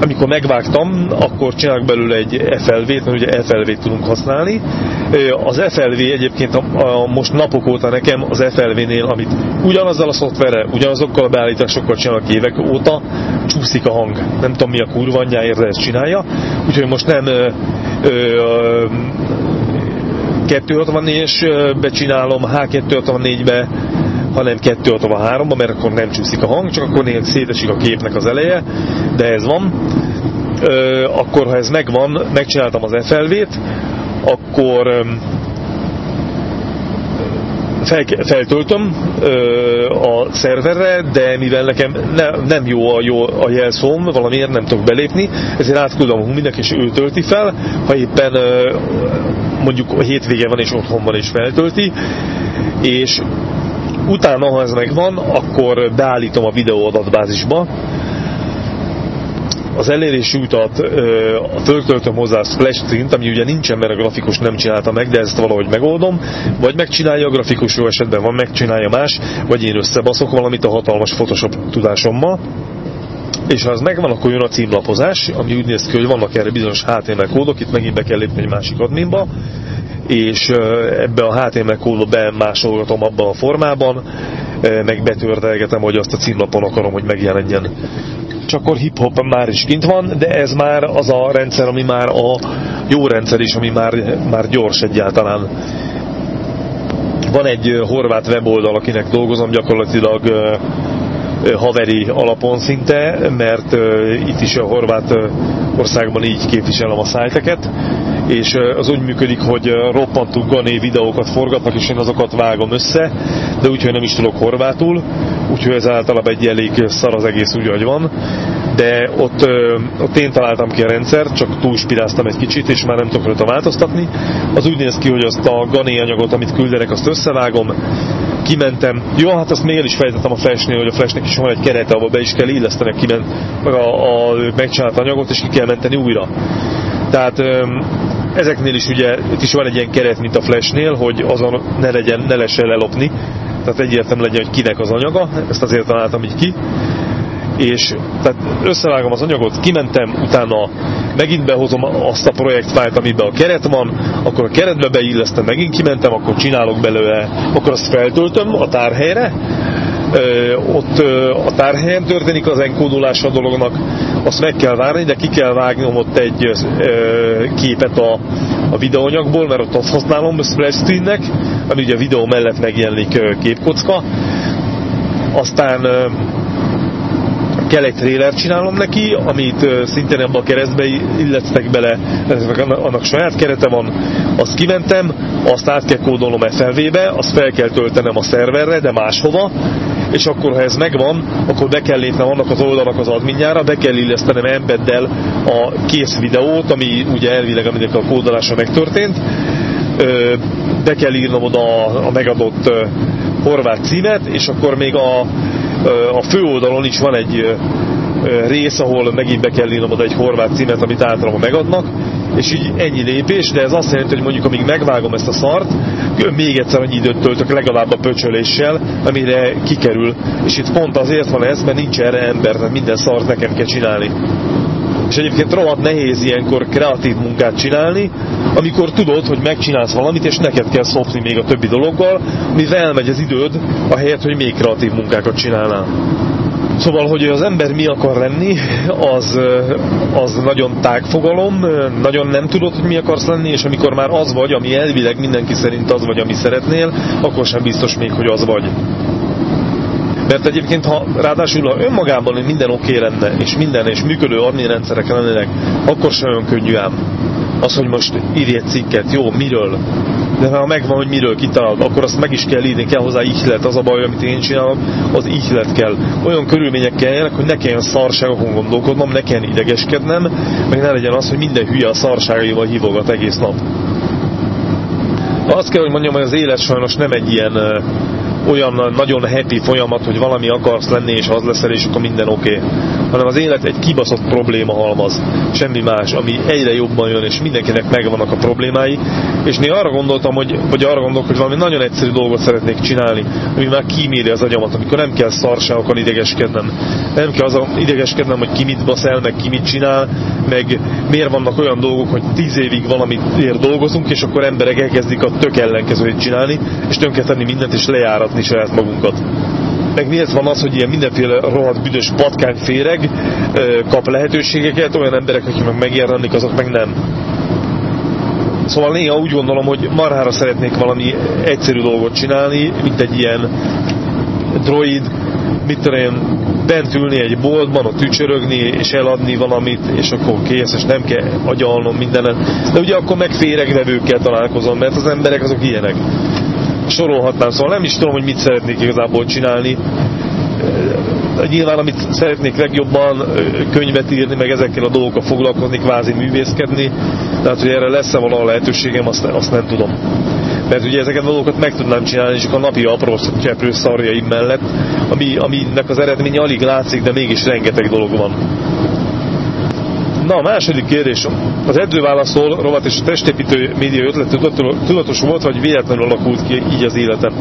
amikor megvágtam, akkor csinálok belőle egy FLV-t, mert ugye FLV-t tudunk használni. Az FLV egyébként a, a, most napok óta nekem az FLV-nél, amit ugyanazzal a szoftverrel, ugyanazokkal a beállításokkal csinálok évek óta, csúszik a hang. Nem tudom mi a kurva anyjáért, ezt csinálja. Úgyhogy most nem ö, ö, 264-es becsinálom, H264-be, hanem 263-ba, mert akkor nem csúszik a hang, csak akkor néha szétesik a képnek az eleje, de ez van. Ö, akkor, ha ez megvan, megcsináltam az FLV-t, akkor fel, feltöltöm ö, a szerverre, de mivel nekem ne, nem jó a, jó a jelszóm, valamiért nem tudok belépni, ezért átküldöm a Huminek, és ő tölti fel, ha éppen ö, mondjuk a hétvége van és otthon van és feltölti, és utána, ha ez megvan, akkor beállítom a videó adatbázisba, az elérési utat föltöltöm hozzá splash screen ami ugye nincsen, mert a grafikus nem csinálta meg, de ezt valahogy megoldom, vagy megcsinálja a grafikus, jó esetben van, megcsinálja más, vagy én összebaszok valamit a hatalmas Photoshop tudásommal, és ha ez megvan, akkor jön a címlapozás, ami úgy néz ki, hogy vannak erre bizonyos HTML kódok, itt megint be kell lépni egy másik adminba, és ebbe a HTML kódot bemásolgatom abban a formában, meg betördelgetem, hogy azt a címlapon akarom, hogy megjelenjen. Csak akkor hip-hop már is kint van, de ez már az a rendszer, ami már a jó rendszer is, ami már, már gyors egyáltalán. Van egy horvát weboldal, akinek dolgozom gyakorlatilag haveri alapon szinte, mert itt is a horvát országban így képviselem a szájteket, és az úgy működik, hogy roppantú gané videókat forgatnak, és én azokat vágom össze, de úgyhogy nem is tudok horvátul, úgyhogy ez általában egy elég szar az egész úgy, hogy van de ott, ott én találtam ki a rendszert, csak túlspiráztam egy kicsit, és már nem tudok rajta változtatni. Az úgy néz ki, hogy azt a gané anyagot, amit küldenek, azt összevágom, kimentem. Jó, hát azt még el is fejtettem a Flashnél, hogy a Flashnek is van egy kerete, ahol be is kell illeszteni kiment, a, a, a megcsinált anyagot, és ki kell menteni újra. Tehát ezeknél is ugye itt is van egy ilyen keret, mint a Flashnél, hogy azon ne legyen, ne lehessen lelopni. Tehát egyértelmű legyen, hogy kinek az anyaga, ezt azért találtam így ki és tehát összevágom az anyagot, kimentem, utána megint behozom azt a projektfájlt, amiben a keret van, akkor a keretbe beillesztem, megint kimentem, akkor csinálok belőle, akkor azt feltöltöm a tárhelyre, ott a tárhelyen történik az enkódolása a dolognak, azt meg kell várni, de ki kell vágnom ott egy képet a, a videóanyagból, mert ott azt használom splash screennek, ami ugye a videó mellett megjelenik képkocka. Aztán kell egy trailer csinálom neki, amit szintén ebbe a keresztbe illettek bele, annak saját kerete van, azt kimentem, azt át kell kódolnom FLV-be, azt fel kell töltenem a szerverre, de máshova, és akkor ha ez megvan, akkor be kell lépnem annak az oldalnak az adminjára, be kell illesztenem embeddel a kész videót, ami ugye elvileg aminek a kódolása megtörtént, be kell írnom oda a megadott horvát címet, és akkor még a a főoldalon is van egy rész, ahol megint be kell írnom oda egy horvát címet, amit általában megadnak, és így ennyi lépés, de ez azt jelenti, hogy mondjuk amíg megvágom ezt a szart, még egyszer annyi időt töltök legalább a pöcsöléssel, amire kikerül. És itt pont azért van ez, mert nincs erre ember, tehát minden szart nekem kell csinálni. És egyébként rohadt nehéz ilyenkor kreatív munkát csinálni, amikor tudod, hogy megcsinálsz valamit, és neked kell szopni még a többi dologgal, mivel elmegy az időd, ahelyett, hogy még kreatív munkákat csinálnál. Szóval, hogy az ember mi akar lenni, az, az nagyon tágfogalom, nagyon nem tudod, hogy mi akarsz lenni, és amikor már az vagy, ami elvileg mindenki szerint az vagy, ami szeretnél, akkor sem biztos még, hogy az vagy. Mert egyébként, ha ráadásul ha önmagában minden oké okay lenne, és minden, és működő rendszerek lennének, akkor sem olyan könnyű ám. Az, hogy most írj egy cikket, jó, miről? De ha megvan, hogy miről kitalálod, akkor azt meg is kell írni, kell hozzá ihlet. Az a baj, amit én csinálom, az ihlet kell. Olyan körülmények kelljenek, hogy ne kelljen szarságokon gondolkodnom, ne kelljen idegeskednem, meg ne legyen az, hogy minden hülye a szarságaival hívogat egész nap. Azt kell, hogy mondjam, hogy az élet sajnos nem egy ilyen olyan nagyon happy folyamat, hogy valami akarsz lenni, és az leszel, és akkor minden oké. Okay. Hanem az élet egy kibaszott probléma halmaz. Semmi más, ami egyre jobban jön, és mindenkinek megvannak a problémái. És néha arra gondoltam, hogy, vagy arra gondolok, hogy valami nagyon egyszerű dolgot szeretnék csinálni, ami már kíméri az agyamat, amikor nem kell szarságokon idegeskednem. Nem kell azon idegeskednem, hogy ki mit baszel, meg ki mit csinál, meg miért vannak olyan dolgok, hogy tíz évig valamit dolgozunk, és akkor emberek elkezdik a tök ellenkezőt csinálni, és tönkretenni mindent, és lejáratni saját magunkat meg miért van az, hogy ilyen mindenféle rohadt büdös patkányféreg kap lehetőségeket, olyan emberek, akik meg megjelennek, azok meg nem. Szóval néha úgy gondolom, hogy marhára szeretnék valami egyszerű dolgot csinálni, mint egy ilyen droid, mit tudom én, bent ülni egy boltban, ott tücsörögni, és eladni valamit, és akkor kész, és nem kell agyalnom mindenen. De ugye akkor meg féregvevőkkel találkozom, mert az emberek azok ilyenek. Sorolhatnám, szóval nem is tudom, hogy mit szeretnék igazából csinálni. Nyilván, amit szeretnék legjobban könyvet írni, meg ezekkel a dolgokkal foglalkozni, kvázi művészkedni. Tehát, hogy erre lesz-e valahol lehetőségem, azt, azt nem tudom. Mert ugye ezeket a dolgokat meg tudnám csinálni, csak a napi apró cseprő szarjaim mellett, ami, aminek az eredménye alig látszik, de mégis rengeteg dolog van. Na, a második kérdés. Az edzőválaszol rovat és a testépítő média ötlet tudatos volt, vagy véletlenül alakult ki így az életem?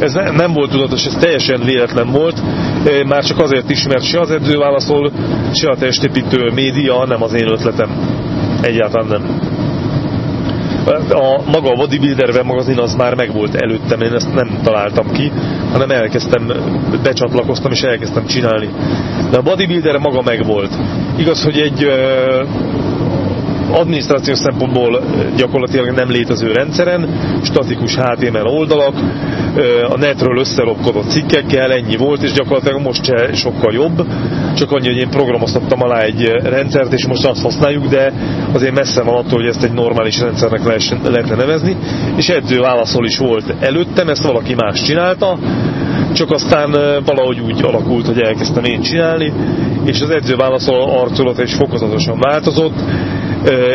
Ez nem volt tudatos, ez teljesen véletlen volt. Már csak azért is, mert se az edzőválaszol, se a testépítő média nem az én ötletem. Egyáltalán nem a maga a Bodybuilder magazin az már megvolt előttem, én ezt nem találtam ki, hanem elkezdtem, becsatlakoztam és elkezdtem csinálni. De a Bodybuilder maga megvolt. Igaz, hogy egy adminisztrációs szempontból gyakorlatilag nem létező rendszeren, statikus HTML oldalak, a netről összelopkodott cikkekkel, ennyi volt, és gyakorlatilag most se sokkal jobb, csak annyi, hogy én programoztattam alá egy rendszert, és most azt használjuk, de azért messze van attól, hogy ezt egy normális rendszernek lehetne nevezni, és edző válaszol is volt előttem, ezt valaki más csinálta, csak aztán valahogy úgy alakult, hogy elkezdtem én csinálni, és az edző válaszol arculata is fokozatosan változott.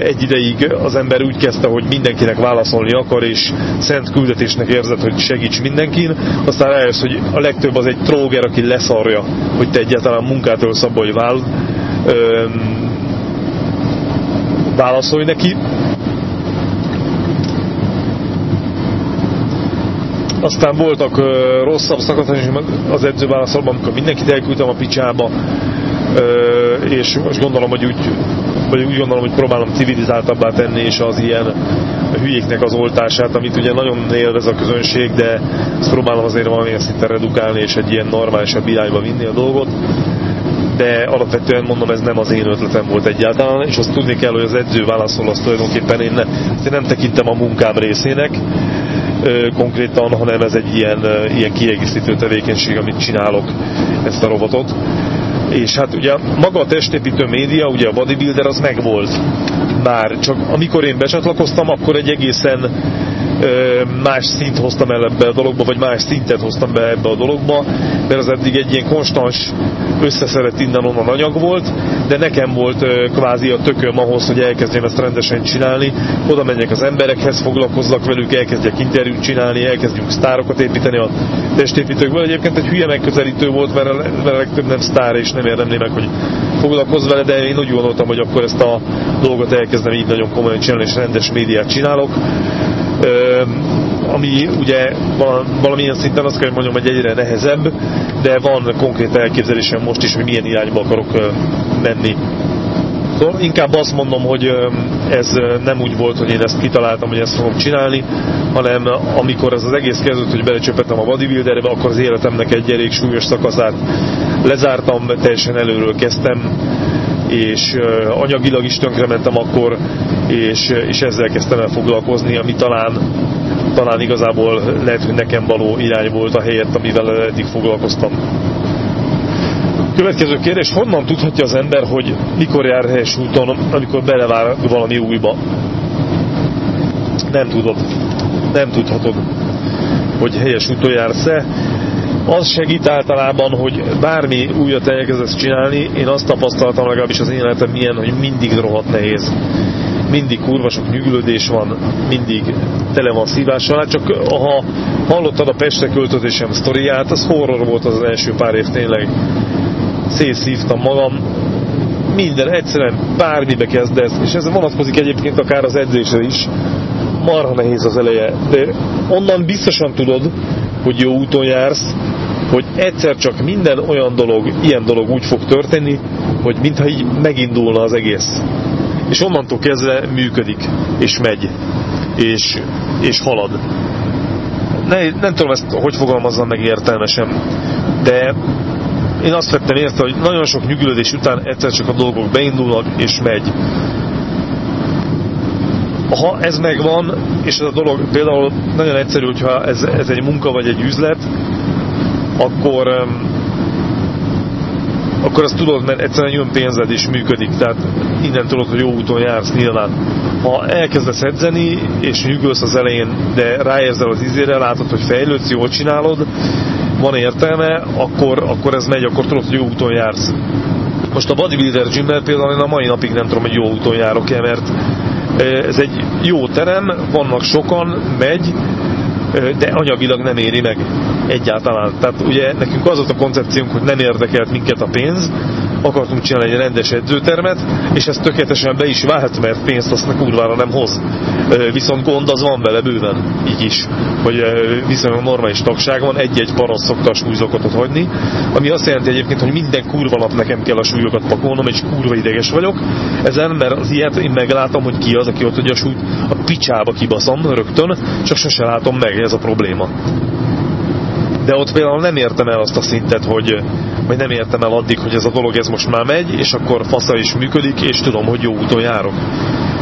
Egy ideig az ember úgy kezdte, hogy mindenkinek válaszolni akar, és szent küldetésnek érzett, hogy segíts mindenkin. Aztán rájössz, hogy a legtöbb az egy tróger, aki leszarja, hogy te egyáltalán munkától szabba, hogy vál, válaszolj neki. Aztán voltak uh, rosszabb szakaszok az edzőválaszolban, amikor mindenkit elküldtem a picsába, uh, és most gondolom, hogy úgy, vagy úgy gondolom, hogy próbálom civilizáltabbá tenni, és az ilyen hülyéknek az oltását, amit ugye nagyon élvez a közönség, de ezt próbálom azért valamilyen szinten redukálni, és egy ilyen normálisabb irányba vinni a dolgot de alapvetően mondom, ez nem az én ötletem volt egyáltalán, és azt tudni kell, hogy az edző válaszol, azt tulajdonképpen én, ne, én nem tekintem a munkám részének konkrétan, hanem ez egy ilyen, ilyen kiegészítő tevékenység, amit csinálok ezt a robotot. És hát ugye maga a testépítő média, ugye a bodybuilder az megvolt. Már, csak amikor én becsatlakoztam, akkor egy egészen más szint hoztam el ebbe a dologba, vagy más szintet hoztam be ebbe a dologba, mert az eddig egy ilyen konstans összeszedett innen-onnan anyag volt, de nekem volt kvázi a tököm ahhoz, hogy elkezdjem ezt rendesen csinálni, oda menjek az emberekhez, foglalkozzak velük, elkezdjek interjút csinálni, elkezdjünk sztárokat építeni a testépítőkből. Egyébként egy hülye megközelítő volt, mert a legtöbb nem sztár, és nem érdemli meg, hogy foglalkozz vele, de én úgy gondoltam, hogy akkor ezt a dolgot elkezdem így nagyon komolyan csinálni, és rendes médiát csinálok ami ugye valamilyen szinten azt kell, hogy mondjam, hogy egyre nehezebb, de van konkrét elképzelésem most is, hogy milyen irányba akarok menni. Szóval inkább azt mondom, hogy ez nem úgy volt, hogy én ezt kitaláltam, hogy ezt fogom csinálni, hanem amikor ez az egész kezdődött, hogy belecsöpettem a bodybuilderbe, akkor az életemnek egy elég súlyos szakaszát lezártam, teljesen előről kezdtem, és anyagilag is tönkrementem akkor, és, és ezzel kezdtem el foglalkozni, ami talán, talán igazából lehet, hogy nekem való irány volt a helyett, amivel eddig foglalkoztam. Következő kérdés, honnan tudhatja az ember, hogy mikor jár helyes úton, amikor belevár valami újba? Nem tudod. Nem tudhatod, hogy helyes úton jársz-e az segít általában, hogy bármi újat elkezdesz csinálni, én azt tapasztaltam legalábbis az én életem milyen, hogy mindig rohadt nehéz. Mindig kurva sok nyűgölődés van, mindig tele van szívással, hát csak ha hallottad a Pestre költözésem sztoriát, az horror volt az első pár év tényleg. Szétszívtam magam, minden egyszerűen bármibe kezdesz, és ez vonatkozik egyébként akár az edzésre is, marha nehéz az eleje, de onnan biztosan tudod, hogy jó úton jársz, hogy egyszer csak minden olyan dolog, ilyen dolog úgy fog történni, hogy mintha így megindulna az egész. És onnantól kezdve működik, és megy, és, és halad. Ne, nem tudom ezt, hogy fogalmazzam meg értelmesen, de én azt vettem érte, hogy nagyon sok nyugodás után egyszer csak a dolgok beindulnak, és megy. Ha ez megvan, és ez a dolog például nagyon egyszerű, hogyha ez, ez egy munka vagy egy üzlet, akkor akkor azt tudod, mert egyszerűen jön pénzed is működik, tehát innen tudod, hogy jó úton jársz nyilván. Ha elkezdesz edzeni, és nyugodsz az elején, de ráérzel az izére, látod, hogy fejlődsz, jól csinálod, van értelme, akkor, akkor ez megy, akkor tudod, hogy jó úton jársz. Most a bodybuilder gymmel például én a mai napig nem tudom, hogy jó úton járok-e, mert ez egy jó terem, vannak sokan, megy, de anyagilag nem éri meg egyáltalán. Tehát ugye nekünk az volt a koncepciónk, hogy nem érdekelt minket a pénz, akartunk csinálni egy rendes edzőtermet, és ez tökéletesen be is vált, mert pénzt azt kurvára nem hoz. Viszont gond az van vele bőven, így is, hogy viszonylag normális tagság van, egy-egy parasz szokta a súlyzokatot hagyni, ami azt jelenti egyébként, hogy minden kurva nap nekem kell a súlyokat pakolnom, és kurva ideges vagyok ezen, mert az ilyet én meglátom, hogy ki az, aki ott hogy a súlyt a picsába kibaszom rögtön, csak sose látom meg, ez a probléma de ott például nem értem el azt a szintet, hogy vagy nem értem el addig, hogy ez a dolog ez most már megy, és akkor fasza is működik, és tudom, hogy jó úton járok.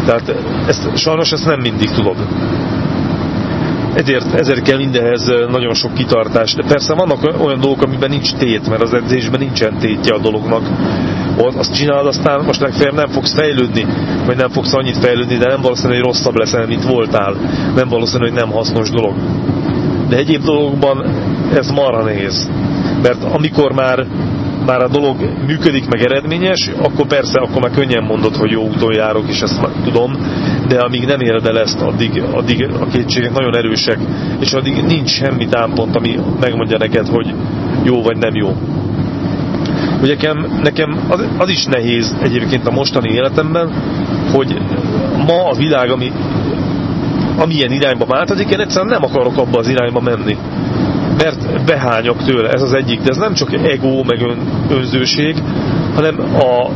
Tehát ezt, sajnos ezt nem mindig tudod. Ezért, ezért kell mindenhez nagyon sok kitartás. De persze vannak olyan dolgok, amiben nincs tét, mert az edzésben nincsen tétje a dolognak. Azt csinálod, aztán most legfeljebb nem fogsz fejlődni, vagy nem fogsz annyit fejlődni, de nem valószínű, hogy rosszabb leszel, mint voltál. Nem valószínű, hogy nem hasznos dolog. De egyéb dolgokban ez marha nehéz. Mert amikor már már a dolog működik, meg eredményes, akkor persze, akkor már könnyen mondod, hogy jó úton járok, és ezt tudom, de amíg nem éred el ezt, addig, addig a kétségek nagyon erősek, és addig nincs semmi támpont, ami megmondja neked, hogy jó vagy nem jó. Ugye nekem, nekem az, az is nehéz egyébként a mostani életemben, hogy ma a világ, ami amilyen irányba változik, én egyszerűen nem akarok abba az irányba menni mert behányok tőle, ez az egyik, de ez nem csak ego, meg ön, önzőség, hanem a,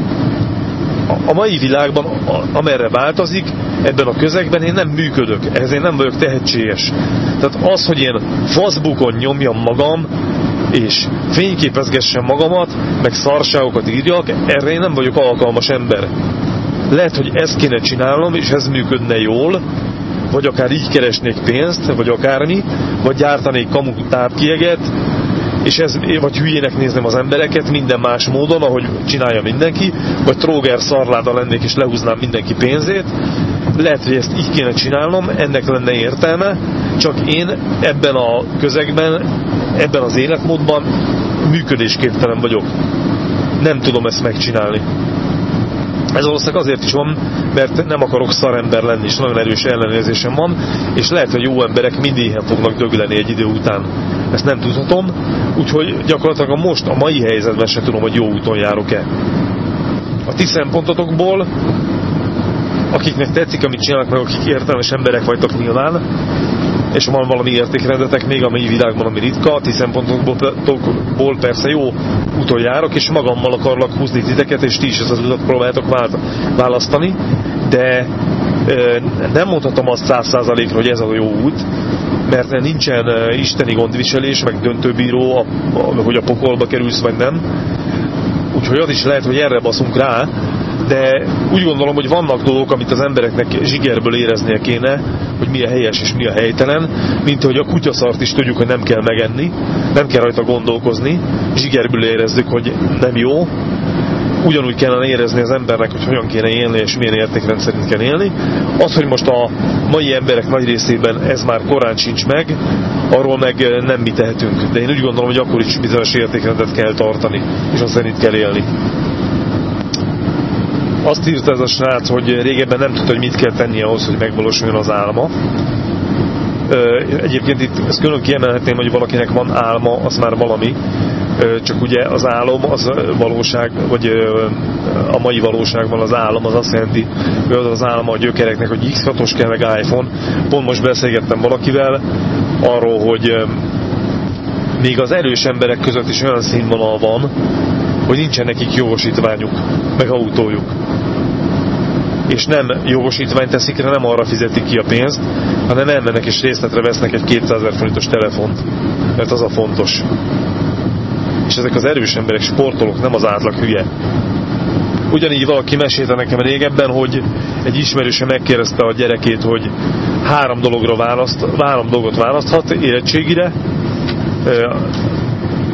a mai világban, amerre változik, ebben a közegben én nem működök, ehhez én nem vagyok tehetséges. Tehát az, hogy én Facebookon nyomjam magam, és fényképezgessem magamat, meg szarságokat írjak, erre én nem vagyok alkalmas ember. Lehet, hogy ezt kéne csinálnom, és ez működne jól, vagy akár így keresnék pénzt, vagy akármi, vagy gyártanék kamu tápkieget, és ez, vagy hülyének nézném az embereket minden más módon, ahogy csinálja mindenki, vagy tróger szarláda lennék és lehúznám mindenki pénzét. Lehet, hogy ezt így kéne csinálnom, ennek lenne értelme, csak én ebben a közegben, ebben az életmódban működésképtelen vagyok. Nem tudom ezt megcsinálni. Ez valószínűleg azért is van, mert nem akarok szarember lenni, és nagyon erős ellenérzésem van, és lehet, hogy jó emberek mindig fognak dögleni egy idő után. Ezt nem tudhatom, úgyhogy gyakorlatilag a most, a mai helyzetben sem tudom, hogy jó úton járok-e. A ti szempontotokból, akiknek tetszik, amit csinálnak, meg akik értelmes emberek vagytok nyilván, és van valami értékrendetek még a mai világban, ami ritka, a ti szempontokból persze jó úton járok, és magammal akarlak húzni titeket, és ti is ezt az utat próbáljátok választani, de nem mondhatom azt száz százalékra, hogy ez a jó út, mert nincsen isteni gondviselés, meg döntőbíró, hogy a pokolba kerülsz, vagy nem. Úgyhogy az is lehet, hogy erre baszunk rá, de úgy gondolom, hogy vannak dolgok, amit az embereknek zsigerből éreznie kéne, hogy mi a helyes és mi a helytelen, mint hogy a kutyaszart is tudjuk, hogy nem kell megenni, nem kell rajta gondolkozni, zsigerből érezzük, hogy nem jó, ugyanúgy kellene érezni az embernek, hogy hogyan kéne élni és milyen értékrend szerint kell élni. Az, hogy most a mai emberek nagy részében ez már korán sincs meg, arról meg nem mi tehetünk. De én úgy gondolom, hogy akkor is bizonyos értékrendet kell tartani, és azt szerint kell élni azt írta ez a srác, hogy régebben nem tudta, hogy mit kell tennie ahhoz, hogy megvalósuljon az álma. Egyébként itt ezt külön kiemelhetném, hogy valakinek van álma, az már valami, csak ugye az álom, az valóság, vagy a mai valóságban az álom, az azt jelenti, hogy az az álma a gyökereknek, hogy X6-os kell meg iPhone. Pont most beszélgettem valakivel arról, hogy még az erős emberek között is olyan színvonal van, hogy nincsen nekik jogosítványuk, meg autójuk. És nem jogosítványt teszik rá, nem arra fizetik ki a pénzt, hanem elmennek és részletre vesznek egy 200 ezer forintos telefont, mert az a fontos. És ezek az erős emberek sportolók, nem az átlag hülye. Ugyanígy valaki mesélte nekem régebben, hogy egy ismerőse megkérdezte a gyerekét, hogy három dologra választ, három dolgot választhat érettségire,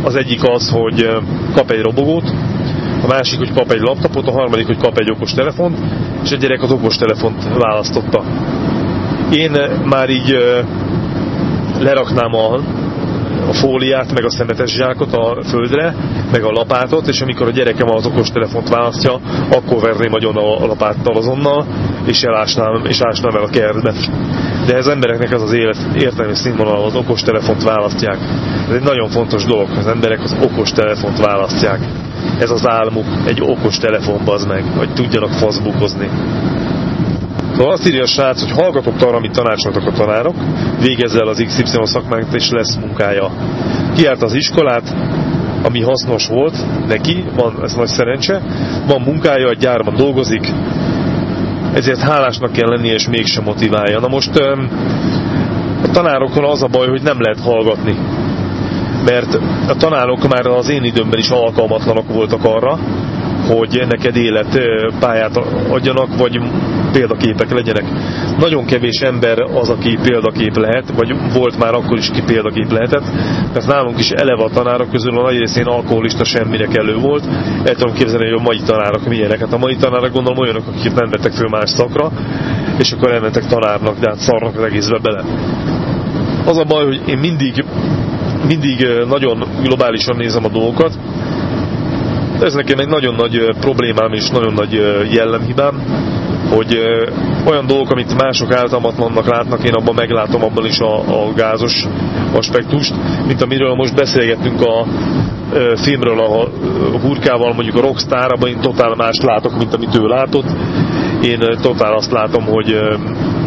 az egyik az, hogy kap egy robogót, a másik, hogy kap egy laptopot, a harmadik, hogy kap egy okos telefont, és a gyerek az okos telefont választotta. Én már így leraknám a, a fóliát, meg a szemetes zsákot a földre, meg a lapátot, és amikor a gyerekem az okos telefont választja, akkor verném agyon a lapáttal azonnal, és elásnám, és ásnám el a kertbe de ez embereknek az az élet, értelmi színvonal, az okos telefont választják. Ez egy nagyon fontos dolog, az emberek az okos telefont választják. Ez az álmuk, egy okos telefon az meg, hogy tudjanak faszbukozni. Szóval azt írja a srác, hogy hallgatok arra, amit tanácsoltak a tanárok, végezz el az XY szakmát, és lesz munkája. Kiárt az iskolát, ami hasznos volt neki, van, ez nagy szerencse, van munkája, a gyárban dolgozik, ezért hálásnak kell lennie, és mégsem motiválja. Na most a tanárokon az a baj, hogy nem lehet hallgatni. Mert a tanárok már az én időmben is alkalmatlanok voltak arra, hogy neked életpályát adjanak, vagy példaképek legyenek. Nagyon kevés ember az, aki példakép lehet, vagy volt már akkor is, ki példakép lehetett, mert nálunk is eleve a tanárok közül a nagy részén alkoholista semmire kellő volt. El tudom képzelni, hogy a mai tanárok milyenek. Hát a mai tanárok gondolom olyanok, akik nem vettek föl más szakra, és akkor elmentek tanárnak, de hát szarnak az egészbe bele. Az a baj, hogy én mindig, mindig nagyon globálisan nézem a dolgokat, ez nekem egy nagyon nagy problémám és nagyon nagy jellemhibám, hogy olyan dolgok, amit mások általmatlannak látnak, én abban meglátom abban is a, a gázos aspektust, mint amiről most beszélgettünk a filmről a hurkával, mondjuk a Rockstar, abban én totál más látok, mint amit ő látott. Én totál azt látom, hogy,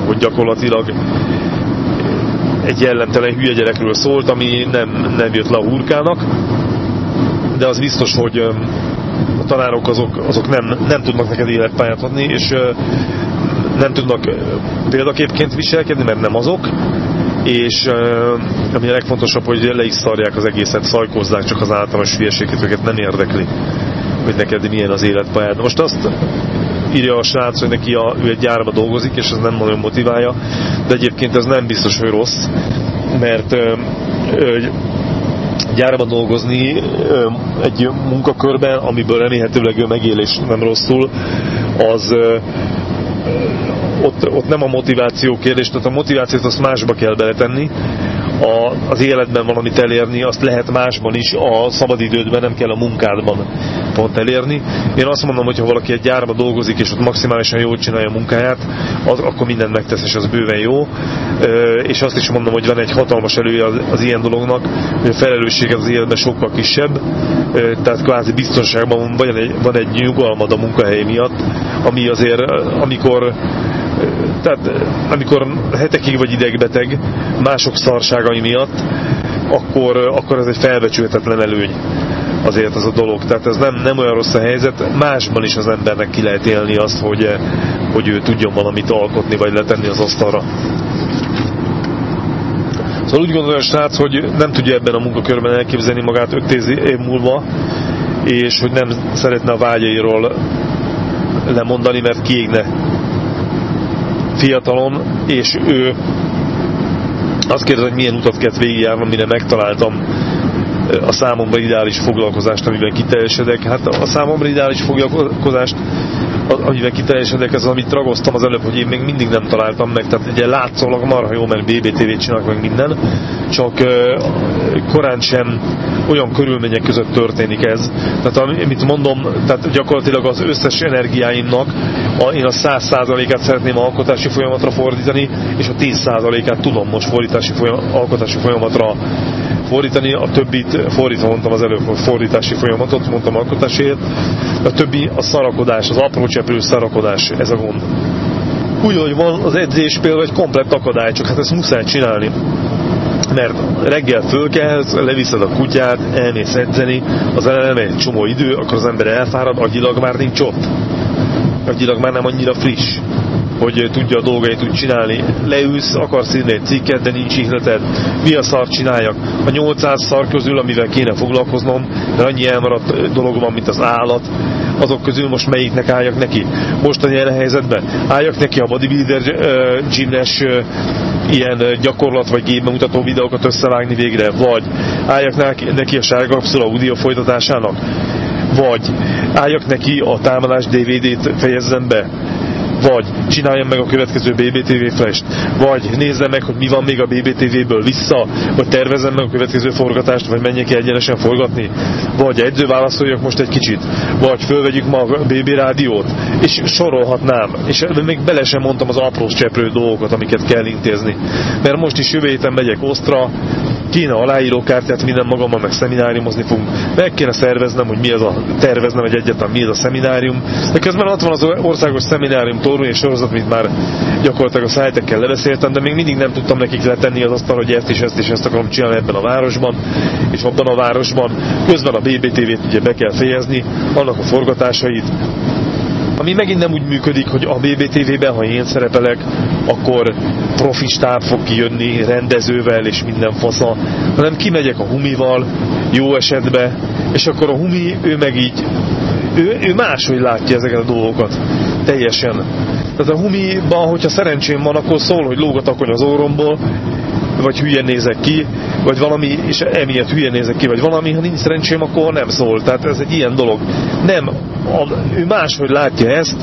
hogy gyakorlatilag egy jellentelen hülye gyerekről szólt, ami nem, nem jött le a hurkának, de az biztos, hogy a tanárok azok, azok nem, nem tudnak neked életpályát adni, és nem tudnak példaképként viselkedni, mert nem azok, és ami a legfontosabb, hogy le is szarják az egészet, szajkozzák csak az általános hülyeséget, őket nem érdekli, hogy neked milyen az életpályád. Most azt írja a srác, hogy neki a, ő egy gyárba dolgozik, és ez nem nagyon motiválja, de egyébként ez nem biztos, hogy rossz, mert gyárban dolgozni egy munkakörben, amiből remélhetőleg ő megélés nem rosszul, az ott, ott nem a motiváció kérdés, tehát a motivációt azt másba kell beletenni, a, az életben valamit elérni, azt lehet másban is, a szabadidődben nem kell a munkádban pont elérni. Én azt mondom, hogy ha valaki egy gyárba dolgozik, és ott maximálisan jól csinálja a munkáját, az, akkor mindent megtesz, és az bőven jó. És azt is mondom, hogy van egy hatalmas elője az, az ilyen dolognak, hogy a felelősség az életben sokkal kisebb, tehát kvázi biztonságban van egy, van egy nyugalmad a munkahely miatt, ami azért, amikor tehát amikor hetekig vagy idegbeteg mások szarságai miatt, akkor, akkor ez egy felbecsülhetetlen előny azért az a dolog. Tehát ez nem, nem olyan rossz a helyzet, másban is az embernek ki lehet élni azt, hogy, hogy ő tudjon valamit alkotni, vagy letenni az asztalra. Szóval úgy gondolja a srác, hogy nem tudja ebben a munkakörben elképzelni magát 5 év múlva, és hogy nem szeretne a vágyairól lemondani, mert kiégne fiatalon, és ő azt kérdezi, hogy milyen utat kellett végigjárnom, mire megtaláltam a számomra ideális foglalkozást, amiben kiteljesedek. Hát a számomra ideális foglalkozást, amiben kiteljesedek, ez amit ragoztam az előbb, hogy én még mindig nem találtam meg. Tehát ugye látszólag marha jó, mert BBTV-t csinálok meg minden, csak korán sem olyan körülmények között történik ez. Tehát amit mondom, tehát gyakorlatilag az összes energiáimnak a, én a 100%-át szeretném alkotási folyamatra fordítani, és a 10%-át tudom most fordítási folyam, alkotási folyamatra fordítani, a többit fordítva mondtam az előbb, fordítási folyamatot, mondtam alkotásért, a többi a szarakodás, az apró cseprő szarakodás, ez a gond. Úgy, hogy van az edzés például egy komplett akadály, csak hát ezt muszáj csinálni mert reggel fölkelsz, leviszed a kutyát, elmész edzeni, az elmegy egy csomó idő, akkor az ember elfárad, agyilag már nincs ott. Agyilag már nem annyira friss hogy tudja a dolgait úgy csinálni. Leülsz, akarsz írni egy cikket, de nincs ihleted. Mi a szar csináljak? A 800 szar közül, amivel kéne foglalkoznom, de annyi elmaradt dolog van, mint az állat, azok közül most melyiknek álljak neki? Mostani helyzetben álljak neki a bodybuilder uh, gymnes ilyen gyakorlat vagy gépbemutató videókat összevágni végre, vagy álljak neki a sárga kapszula audio folytatásának, vagy álljak neki a támadás DVD-t fejezzem be, vagy csináljam meg a következő BBTV flash vagy nézzem meg, hogy mi van még a BBTV-ből vissza, vagy tervezem meg a következő forgatást, vagy menjek egyenesen forgatni, vagy edző válaszoljak most egy kicsit, vagy fölvegyük ma a BB rádiót, és sorolhatnám, és még bele sem mondtam az apró cseprő dolgokat, amiket kell intézni. Mert most is jövő héten megyek Osztra, kéne aláírókártyát minden magammal, meg szemináriumozni fogunk. Meg kéne szerveznem, hogy mi az a, terveznem, hogy egyáltalán mi az a szeminárium. De közben ott van az országos szeminárium torony és sorozat, mint már gyakorlatilag a szájtekkel lebeszéltem, de még mindig nem tudtam nekik letenni az asztal, hogy ezt és ezt és ezt akarom csinálni ebben a városban, és abban a városban. Közben a BBTV-t ugye be kell fejezni, annak a forgatásait, ami megint nem úgy működik, hogy a BBTV-ben, ha én szerepelek, akkor profi stáb fog kijönni rendezővel és minden fasza, hanem kimegyek a humival, jó esetben, és akkor a humi, ő meg így ő, ő máshogy látja ezeket a dolgokat. Teljesen. Tehát a humiban, hogyha szerencsém van, akkor szól, hogy lógat akony az óromból, vagy hülyen nézek ki, vagy valami, és emiatt hülyen nézek ki, vagy valami, ha nincs szerencsém, akkor nem szól. Tehát ez egy ilyen dolog. Nem, a, ő máshogy látja ezt,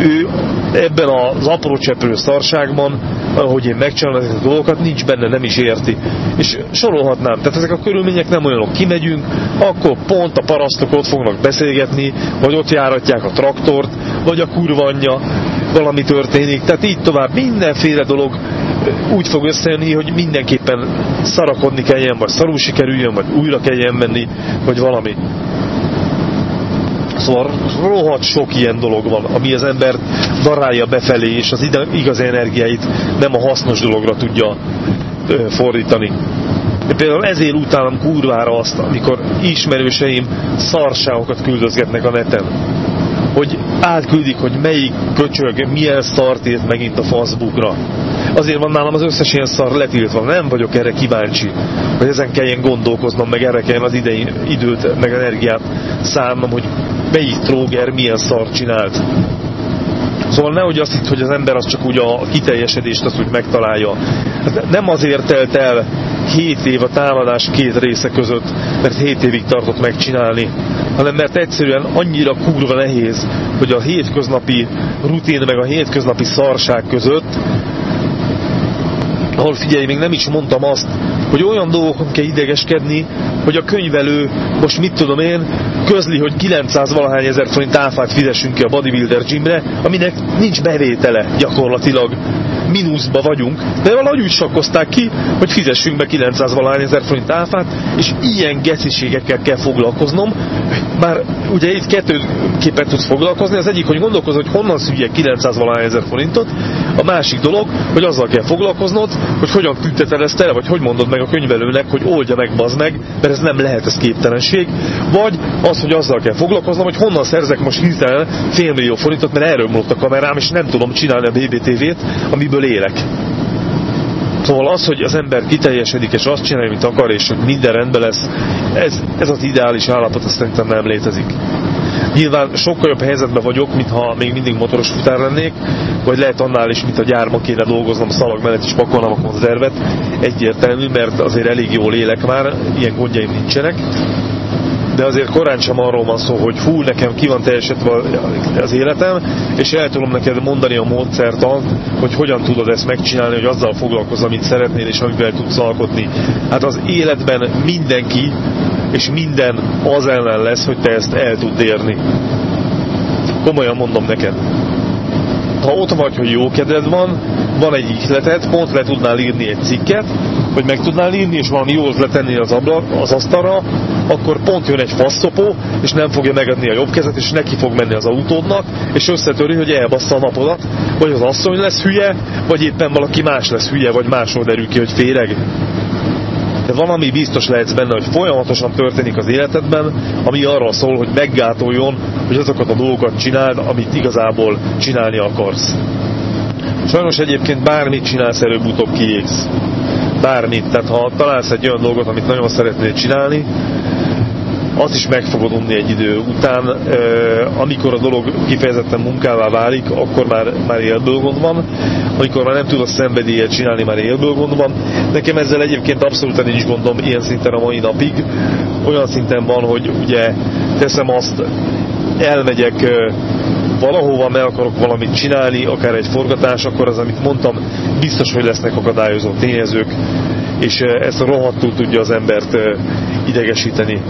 ő ebben az apró cseprő szarságban, ahogy én megcsinálom ezeket a dolgokat, nincs benne, nem is érti. És sorolhatnám, tehát ezek a körülmények nem olyanok, kimegyünk, akkor pont a parasztok ott fognak beszélgetni, vagy ott járatják a traktort, vagy a kurvanya, valami történik, tehát így tovább mindenféle dolog úgy fog összejönni, hogy mindenképpen szarakodni kelljen, vagy szarul sikerüljön, vagy újra kelljen menni, vagy valami. Szóval rohadt sok ilyen dolog van, ami az embert darálja befelé, és az igazi energiáit nem a hasznos dologra tudja fordítani. De például ezért utálom kurvára azt, amikor ismerőseim szarságokat küldözgetnek a neten hogy átküldik, hogy melyik köcsög milyen szart írt megint a Facebookra. Azért van nálam az összes ilyen szar letiltva. Nem vagyok erre kíváncsi, hogy ezen kelljen gondolkoznom, meg erre kelljen az idei, időt, meg energiát szánnom, hogy melyik tróger milyen szart csinált. Szóval nehogy azt hitt, hogy az ember az csak úgy a kiteljesedést azt úgy megtalálja. Hát nem azért telt el 7 év a támadás két része között, mert 7 évig tartott megcsinálni, hanem mert egyszerűen annyira kurva nehéz, hogy a hétköznapi rutin meg a hétköznapi szarság között ahol figyelj, még nem is mondtam azt, hogy olyan dolgokon kell idegeskedni, hogy a könyvelő, most mit tudom én, közli, hogy 900 valahány ezer forint áfát fizessünk ki a bodybuilder gymre, aminek nincs bevétele gyakorlatilag mínuszba vagyunk, de valahogy úgy sakkozták ki, hogy fizessünk be 900 valány ezer forint áfát, és ilyen geciségekkel kell foglalkoznom. Már ugye itt kettőképpen tudsz foglalkozni, az egyik, hogy gondolkozol, hogy honnan szüljek 900 valány ezer forintot, a másik dolog, hogy azzal kell foglalkoznod, hogy hogyan tünteted ezt el, vagy hogy mondod meg a könyvelőnek, hogy oldja meg, bazd meg, mert ez nem lehet, ez képtelenség, vagy az, hogy azzal kell foglalkoznom, hogy honnan szerzek most hirtelen félmillió forintot, mert erről a kamerám, és nem tudom csinálni a BBTV-t, amiből élek. Szóval az, hogy az ember kiteljesedik és azt csinálja, amit akar, és hogy minden rendben lesz, ez, ez az ideális állapot, azt szerintem nem létezik. Nyilván sokkal jobb helyzetben vagyok, mintha még mindig motoros futár lennék, vagy lehet annál is, mint a gyárba kéne dolgoznom, szalag mellett is pakolnám a konzervet. Egyértelmű, mert azért elég jól élek már, ilyen gondjaim nincsenek de azért korán sem arról van szó, hogy hú, nekem ki van teljesedve az életem, és el tudom neked mondani a módszertant, hogy hogyan tudod ezt megcsinálni, hogy azzal foglalkozz, amit szeretnél, és amivel tudsz alkotni. Hát az életben mindenki, és minden az ellen lesz, hogy te ezt el tud érni. Komolyan mondom neked. Ha ott vagy, hogy jó kedved van, van egy ihleted, pont le tudnál írni egy cikket, hogy meg tudnál írni, és valami jót letenni az, ablak, az asztalra, akkor pont jön egy faszopó, és nem fogja megadni a jobb kezet, és neki fog menni az autódnak, és összetöri, hogy elbassza a napodat, vagy az asszony lesz hülye, vagy éppen valaki más lesz hülye, vagy másról derül ki, hogy féreg. De valami biztos lehetsz benne, hogy folyamatosan történik az életedben, ami arról szól, hogy meggátoljon, hogy azokat a dolgokat csináld, amit igazából csinálni akarsz. Sajnos egyébként bármit csinálsz, előbb-utóbb kiégsz bármit. Tehát ha találsz egy olyan dolgot, amit nagyon szeretnél csinálni, azt is meg fogod unni egy idő után, amikor a dolog kifejezetten munkává válik, akkor már, már élből gond van, amikor már nem tudod szenvedélyet csinálni, már élből gond van. Nekem ezzel egyébként abszolút nincs gondom ilyen szinten a mai napig. Olyan szinten van, hogy ugye teszem azt, elmegyek valahova meg akarok valamit csinálni, akár egy forgatás, akkor az, amit mondtam, biztos, hogy lesznek akadályozó tényezők, és eh, ezt rohadtul tudja az embert eh, idegesíteni.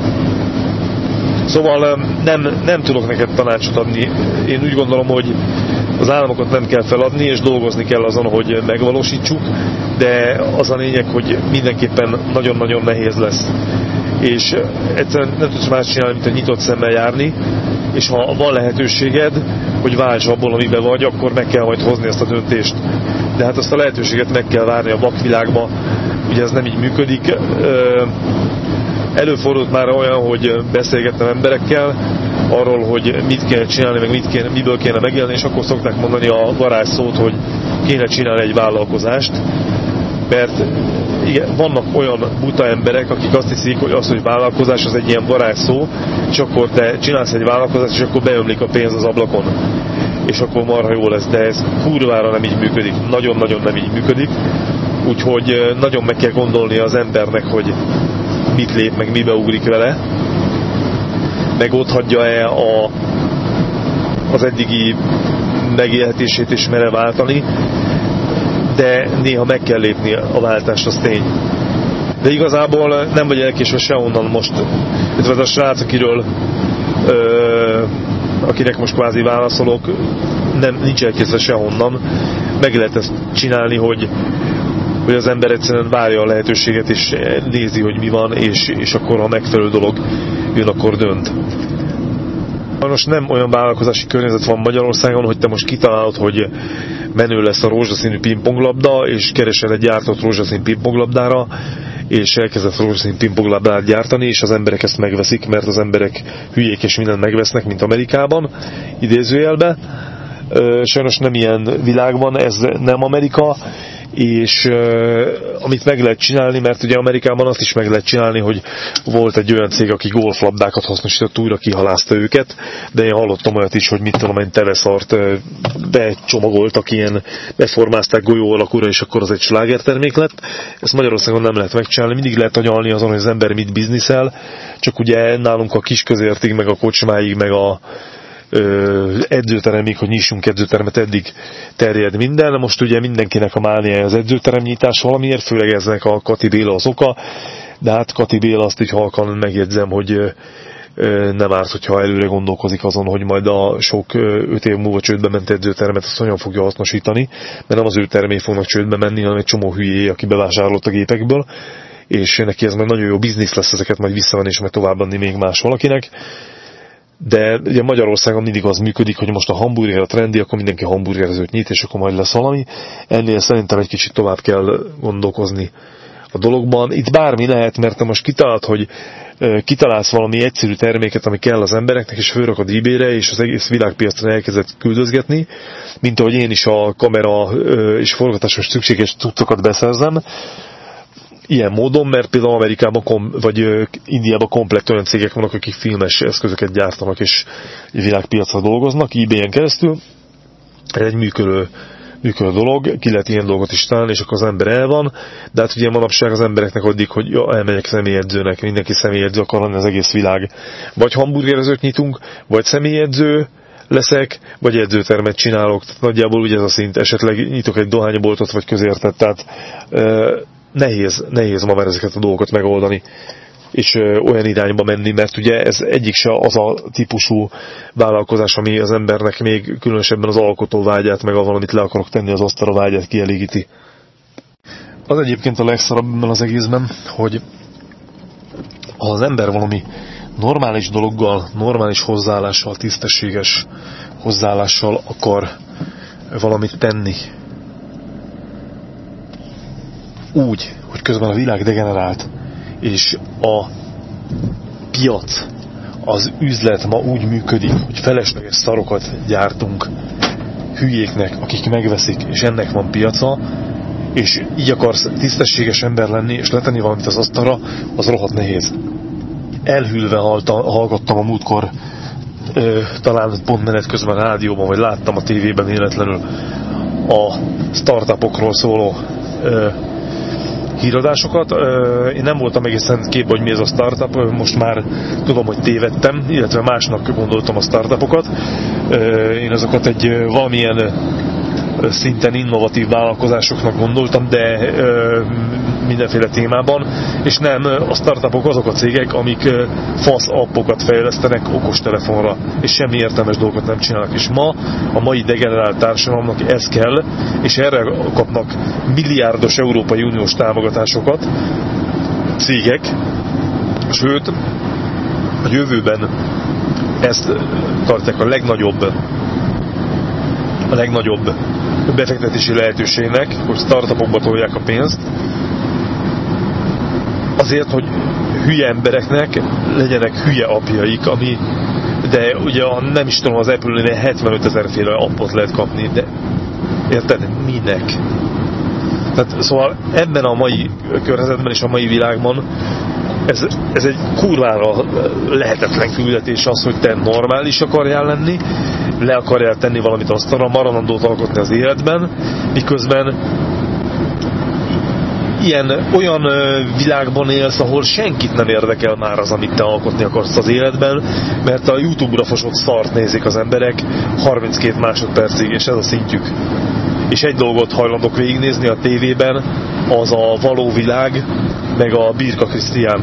Szóval nem, nem tudok neked tanácsot adni. Én úgy gondolom, hogy az államokat nem kell feladni, és dolgozni kell azon, hogy megvalósítsuk, de az a lényeg, hogy mindenképpen nagyon-nagyon nehéz lesz. És eh, egyszerűen nem tudsz más csinálni, mint a nyitott szemmel járni, és ha van lehetőséged, hogy válts abból, amiben vagy, akkor meg kell majd hozni ezt a döntést. De hát azt a lehetőséget meg kell várni a vakvilágba, ugye ez nem így működik. Előfordult már olyan, hogy beszélgettem emberekkel arról, hogy mit kéne csinálni, meg mit kéne, miből kéne megélni, és akkor szokták mondani a varázs szót, hogy kéne csinálni egy vállalkozást, mert igen, vannak olyan buta emberek, akik azt hiszik, hogy az, hogy vállalkozás az egy ilyen varázsszó, és akkor te csinálsz egy vállalkozást, és akkor beömlik a pénz az ablakon. És akkor marha jó lesz, de ez kurvára nem így működik, nagyon-nagyon nem így működik, úgyhogy nagyon meg kell gondolni az embernek, hogy mit lép, meg mibe ugrik vele, meg ott hagyja-e a, az eddigi megélhetését is mere váltani, de néha meg kell lépni a váltást, az tény. De igazából nem vagy elkésve sehonnan most. Itt az a srác, akiről ö, akinek most kvázi válaszolok, nem, nincs elkészve sehonnan. Meg lehet ezt csinálni, hogy, hogy az ember egyszerűen várja a lehetőséget, és nézi, hogy mi van, és, és akkor, ha megfelelő dolog jön, akkor dönt. Most nem olyan vállalkozási környezet van Magyarországon, hogy te most kitalálod, hogy menő lesz a rózsaszínű pingponglabda, és keresel egy gyártott rózsaszín pingponglabdára, és elkezdett rózsaszín pingponglabdát gyártani, és az emberek ezt megveszik, mert az emberek hülyék és mindent megvesznek, mint Amerikában, idézőjelbe. Sajnos nem ilyen világ van, ez nem Amerika, és uh, amit meg lehet csinálni, mert ugye Amerikában azt is meg lehet csinálni, hogy volt egy olyan cég, aki golflabdákat hasznosított, újra kihalázta őket, de én hallottam olyat is, hogy mit tudom, egy teleszart uh, becsomagoltak ilyen, beformázták golyó alakúra, és akkor az egy slágertermék lett. Ezt Magyarországon nem lehet megcsinálni, mindig lehet anyalni azon, hogy az ember mit bizniszel, csak ugye nálunk a kis közértig, meg a kocsmáig, meg a edzőteremig, hogy nyissunk edzőtermet, eddig terjed minden. Most ugye mindenkinek a mániája az edzőterem nyitás valamiért, főleg eznek a Kati Béla az oka, de hát Kati Béla azt így halkan megjegyzem, hogy nem árt, hogyha előre gondolkozik azon, hogy majd a sok öt év múlva csődbe ment edzőtermet azt olyan fogja hasznosítani, mert nem az ő termék fognak csődbe menni, hanem egy csomó hülyé, aki bevásárolt a gépekből, és neki ez majd nagyon jó biznisz lesz ezeket majd visszavenni és meg továbbadni még más valakinek de ugye Magyarországon mindig az működik, hogy most a hamburger a trendi, akkor mindenki hamburgerezőt nyit, és akkor majd lesz valami. Ennél szerintem egy kicsit tovább kell gondolkozni a dologban. Itt bármi lehet, mert te most kitalálod, hogy kitalálsz valami egyszerű terméket, ami kell az embereknek, és fölrakod ebay-re, és az egész világpiacon elkezdett küldözgetni, mint ahogy én is a kamera és forgatásos szükséges cuccokat beszerzem, ilyen módon, mert például Amerikában kom, vagy Indiában komplett olyan cégek vannak, akik filmes eszközöket gyártanak és világpiacra dolgoznak, ebay-en keresztül. Ez egy működő, működő dolog, ki lehet ilyen dolgot is találni, és akkor az ember el van, de hát ugye manapság az embereknek addig, hogy ja, elmegyek személyedzőnek, mindenki személyedző akar lenni az egész világ. Vagy hamburgerezőt nyitunk, vagy személyedző, leszek, vagy edzőtermet csinálok. Tehát nagyjából ugye ez a szint, esetleg nyitok egy dohányboltot, vagy közértet. Tehát nehéz, nehéz ma már ezeket a dolgokat megoldani és olyan irányba menni, mert ugye ez egyik se az a típusú vállalkozás, ami az embernek még különösebben az alkotó vágyát, meg a valamit le akarok tenni az asztalra vágyát kielégíti. Az egyébként a legszarabb az egészben, hogy ha az ember valami normális dologgal, normális hozzáállással, tisztességes hozzáállással akar valamit tenni, úgy, hogy közben a világ degenerált, és a piac, az üzlet ma úgy működik, hogy felesleges szarokat gyártunk hülyéknek, akik megveszik, és ennek van piaca, és így akarsz tisztességes ember lenni, és letenni valamit az asztalra, az rohadt nehéz. Elhűlve hallgattam a múltkor, talán pont menet közben a rádióban, vagy láttam a tévében életlenül a startupokról szóló híradásokat. Én nem voltam egészen kép, hogy mi ez a startup, most már tudom, hogy tévedtem, illetve másnak gondoltam a startupokat. Én azokat egy valamilyen szinten innovatív vállalkozásoknak gondoltam, de mindenféle témában, és nem a startupok azok a cégek, amik fasz appokat fejlesztenek okostelefonra, és semmi értelmes dolgokat nem csinálnak. És ma a mai degenerált társadalomnak ez kell, és erre kapnak milliárdos Európai Uniós támogatásokat cégek, sőt, a jövőben ezt tartják a legnagyobb a legnagyobb befektetési lehetőségnek, hogy startupokba tolják a pénzt, azért, hogy hülye embereknek legyenek hülye apjaik, ami de ugye nem is tudom, az Apple-nél 75 ezer féle appot lehet kapni, de érted? Minek? Tehát szóval ebben a mai környezetben és a mai világban ez, ez egy kurvára lehetetlen küldetés az, hogy te normális akarjál lenni, le akarjál tenni valamit asztalra, maradandót alkotni az életben, miközben ilyen, olyan világban élsz, ahol senkit nem érdekel már az, amit te alkotni akarsz az életben, mert a Youtube-ra fosott szart nézik az emberek 32 másodpercig, és ez a szintjük. És egy dolgot hajlandok végignézni a tévében, az a való világ, meg a Birka Krisztián.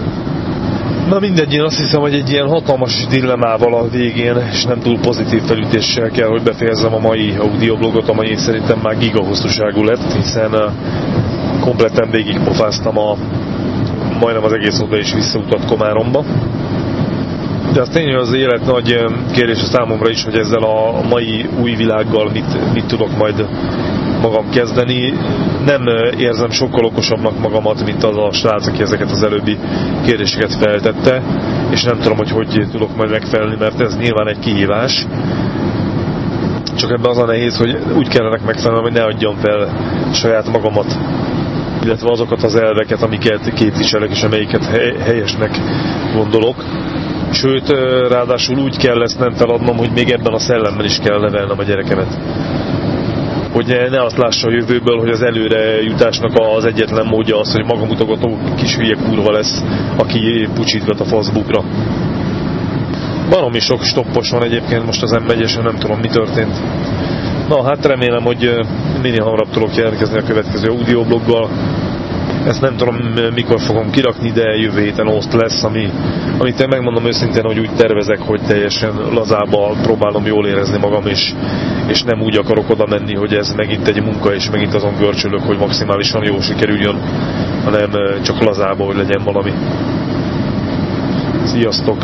Na mindegy, én azt hiszem, hogy egy ilyen hatalmas dilemmával a végén, és nem túl pozitív felütéssel kell, hogy befejezzem a mai audioblogot, amely szerintem már gigahosszúságú lett, hiszen kompletten végigpofáztam a majdnem az egész oda is visszautat Komáromba. De az tényleg az élet nagy kérdés a számomra is, hogy ezzel a mai új világgal mit, mit tudok majd magam kezdeni. Nem érzem sokkal okosabbnak magamat, mint az a srác, aki ezeket az előbbi kérdéseket feltette, és nem tudom, hogy hogy tudok majd megfelelni, mert ez nyilván egy kihívás. Csak ebben az a nehéz, hogy úgy kellene megfelelni, hogy ne adjam fel saját magamat illetve azokat az elveket, amiket képviselek, és amelyiket helyesnek gondolok. Sőt, ráadásul úgy kell ezt nem feladnom, hogy még ebben a szellemben is kell nevelnem a gyerekemet. Hogy ne azt lássa a jövőből, hogy az előre jutásnak az egyetlen módja az, hogy magamutogató kis hülye kurva lesz, aki pucsítgat a Facebookra. Baromi sok stoppos van egyébként most az m nem tudom mi történt. Na hát remélem, hogy minél hamarabb tudok jelentkezni a következő audiobloggal. Ezt nem tudom mikor fogom kirakni, de jövő héten oszt lesz, ami, amit én megmondom őszintén, hogy úgy tervezek, hogy teljesen lazába próbálom jól érezni magam, és, és nem úgy akarok oda menni, hogy ez megint egy munka, és megint azon görcsölök, hogy maximálisan jól sikerüljön, hanem csak lazába, hogy legyen valami. Sziasztok!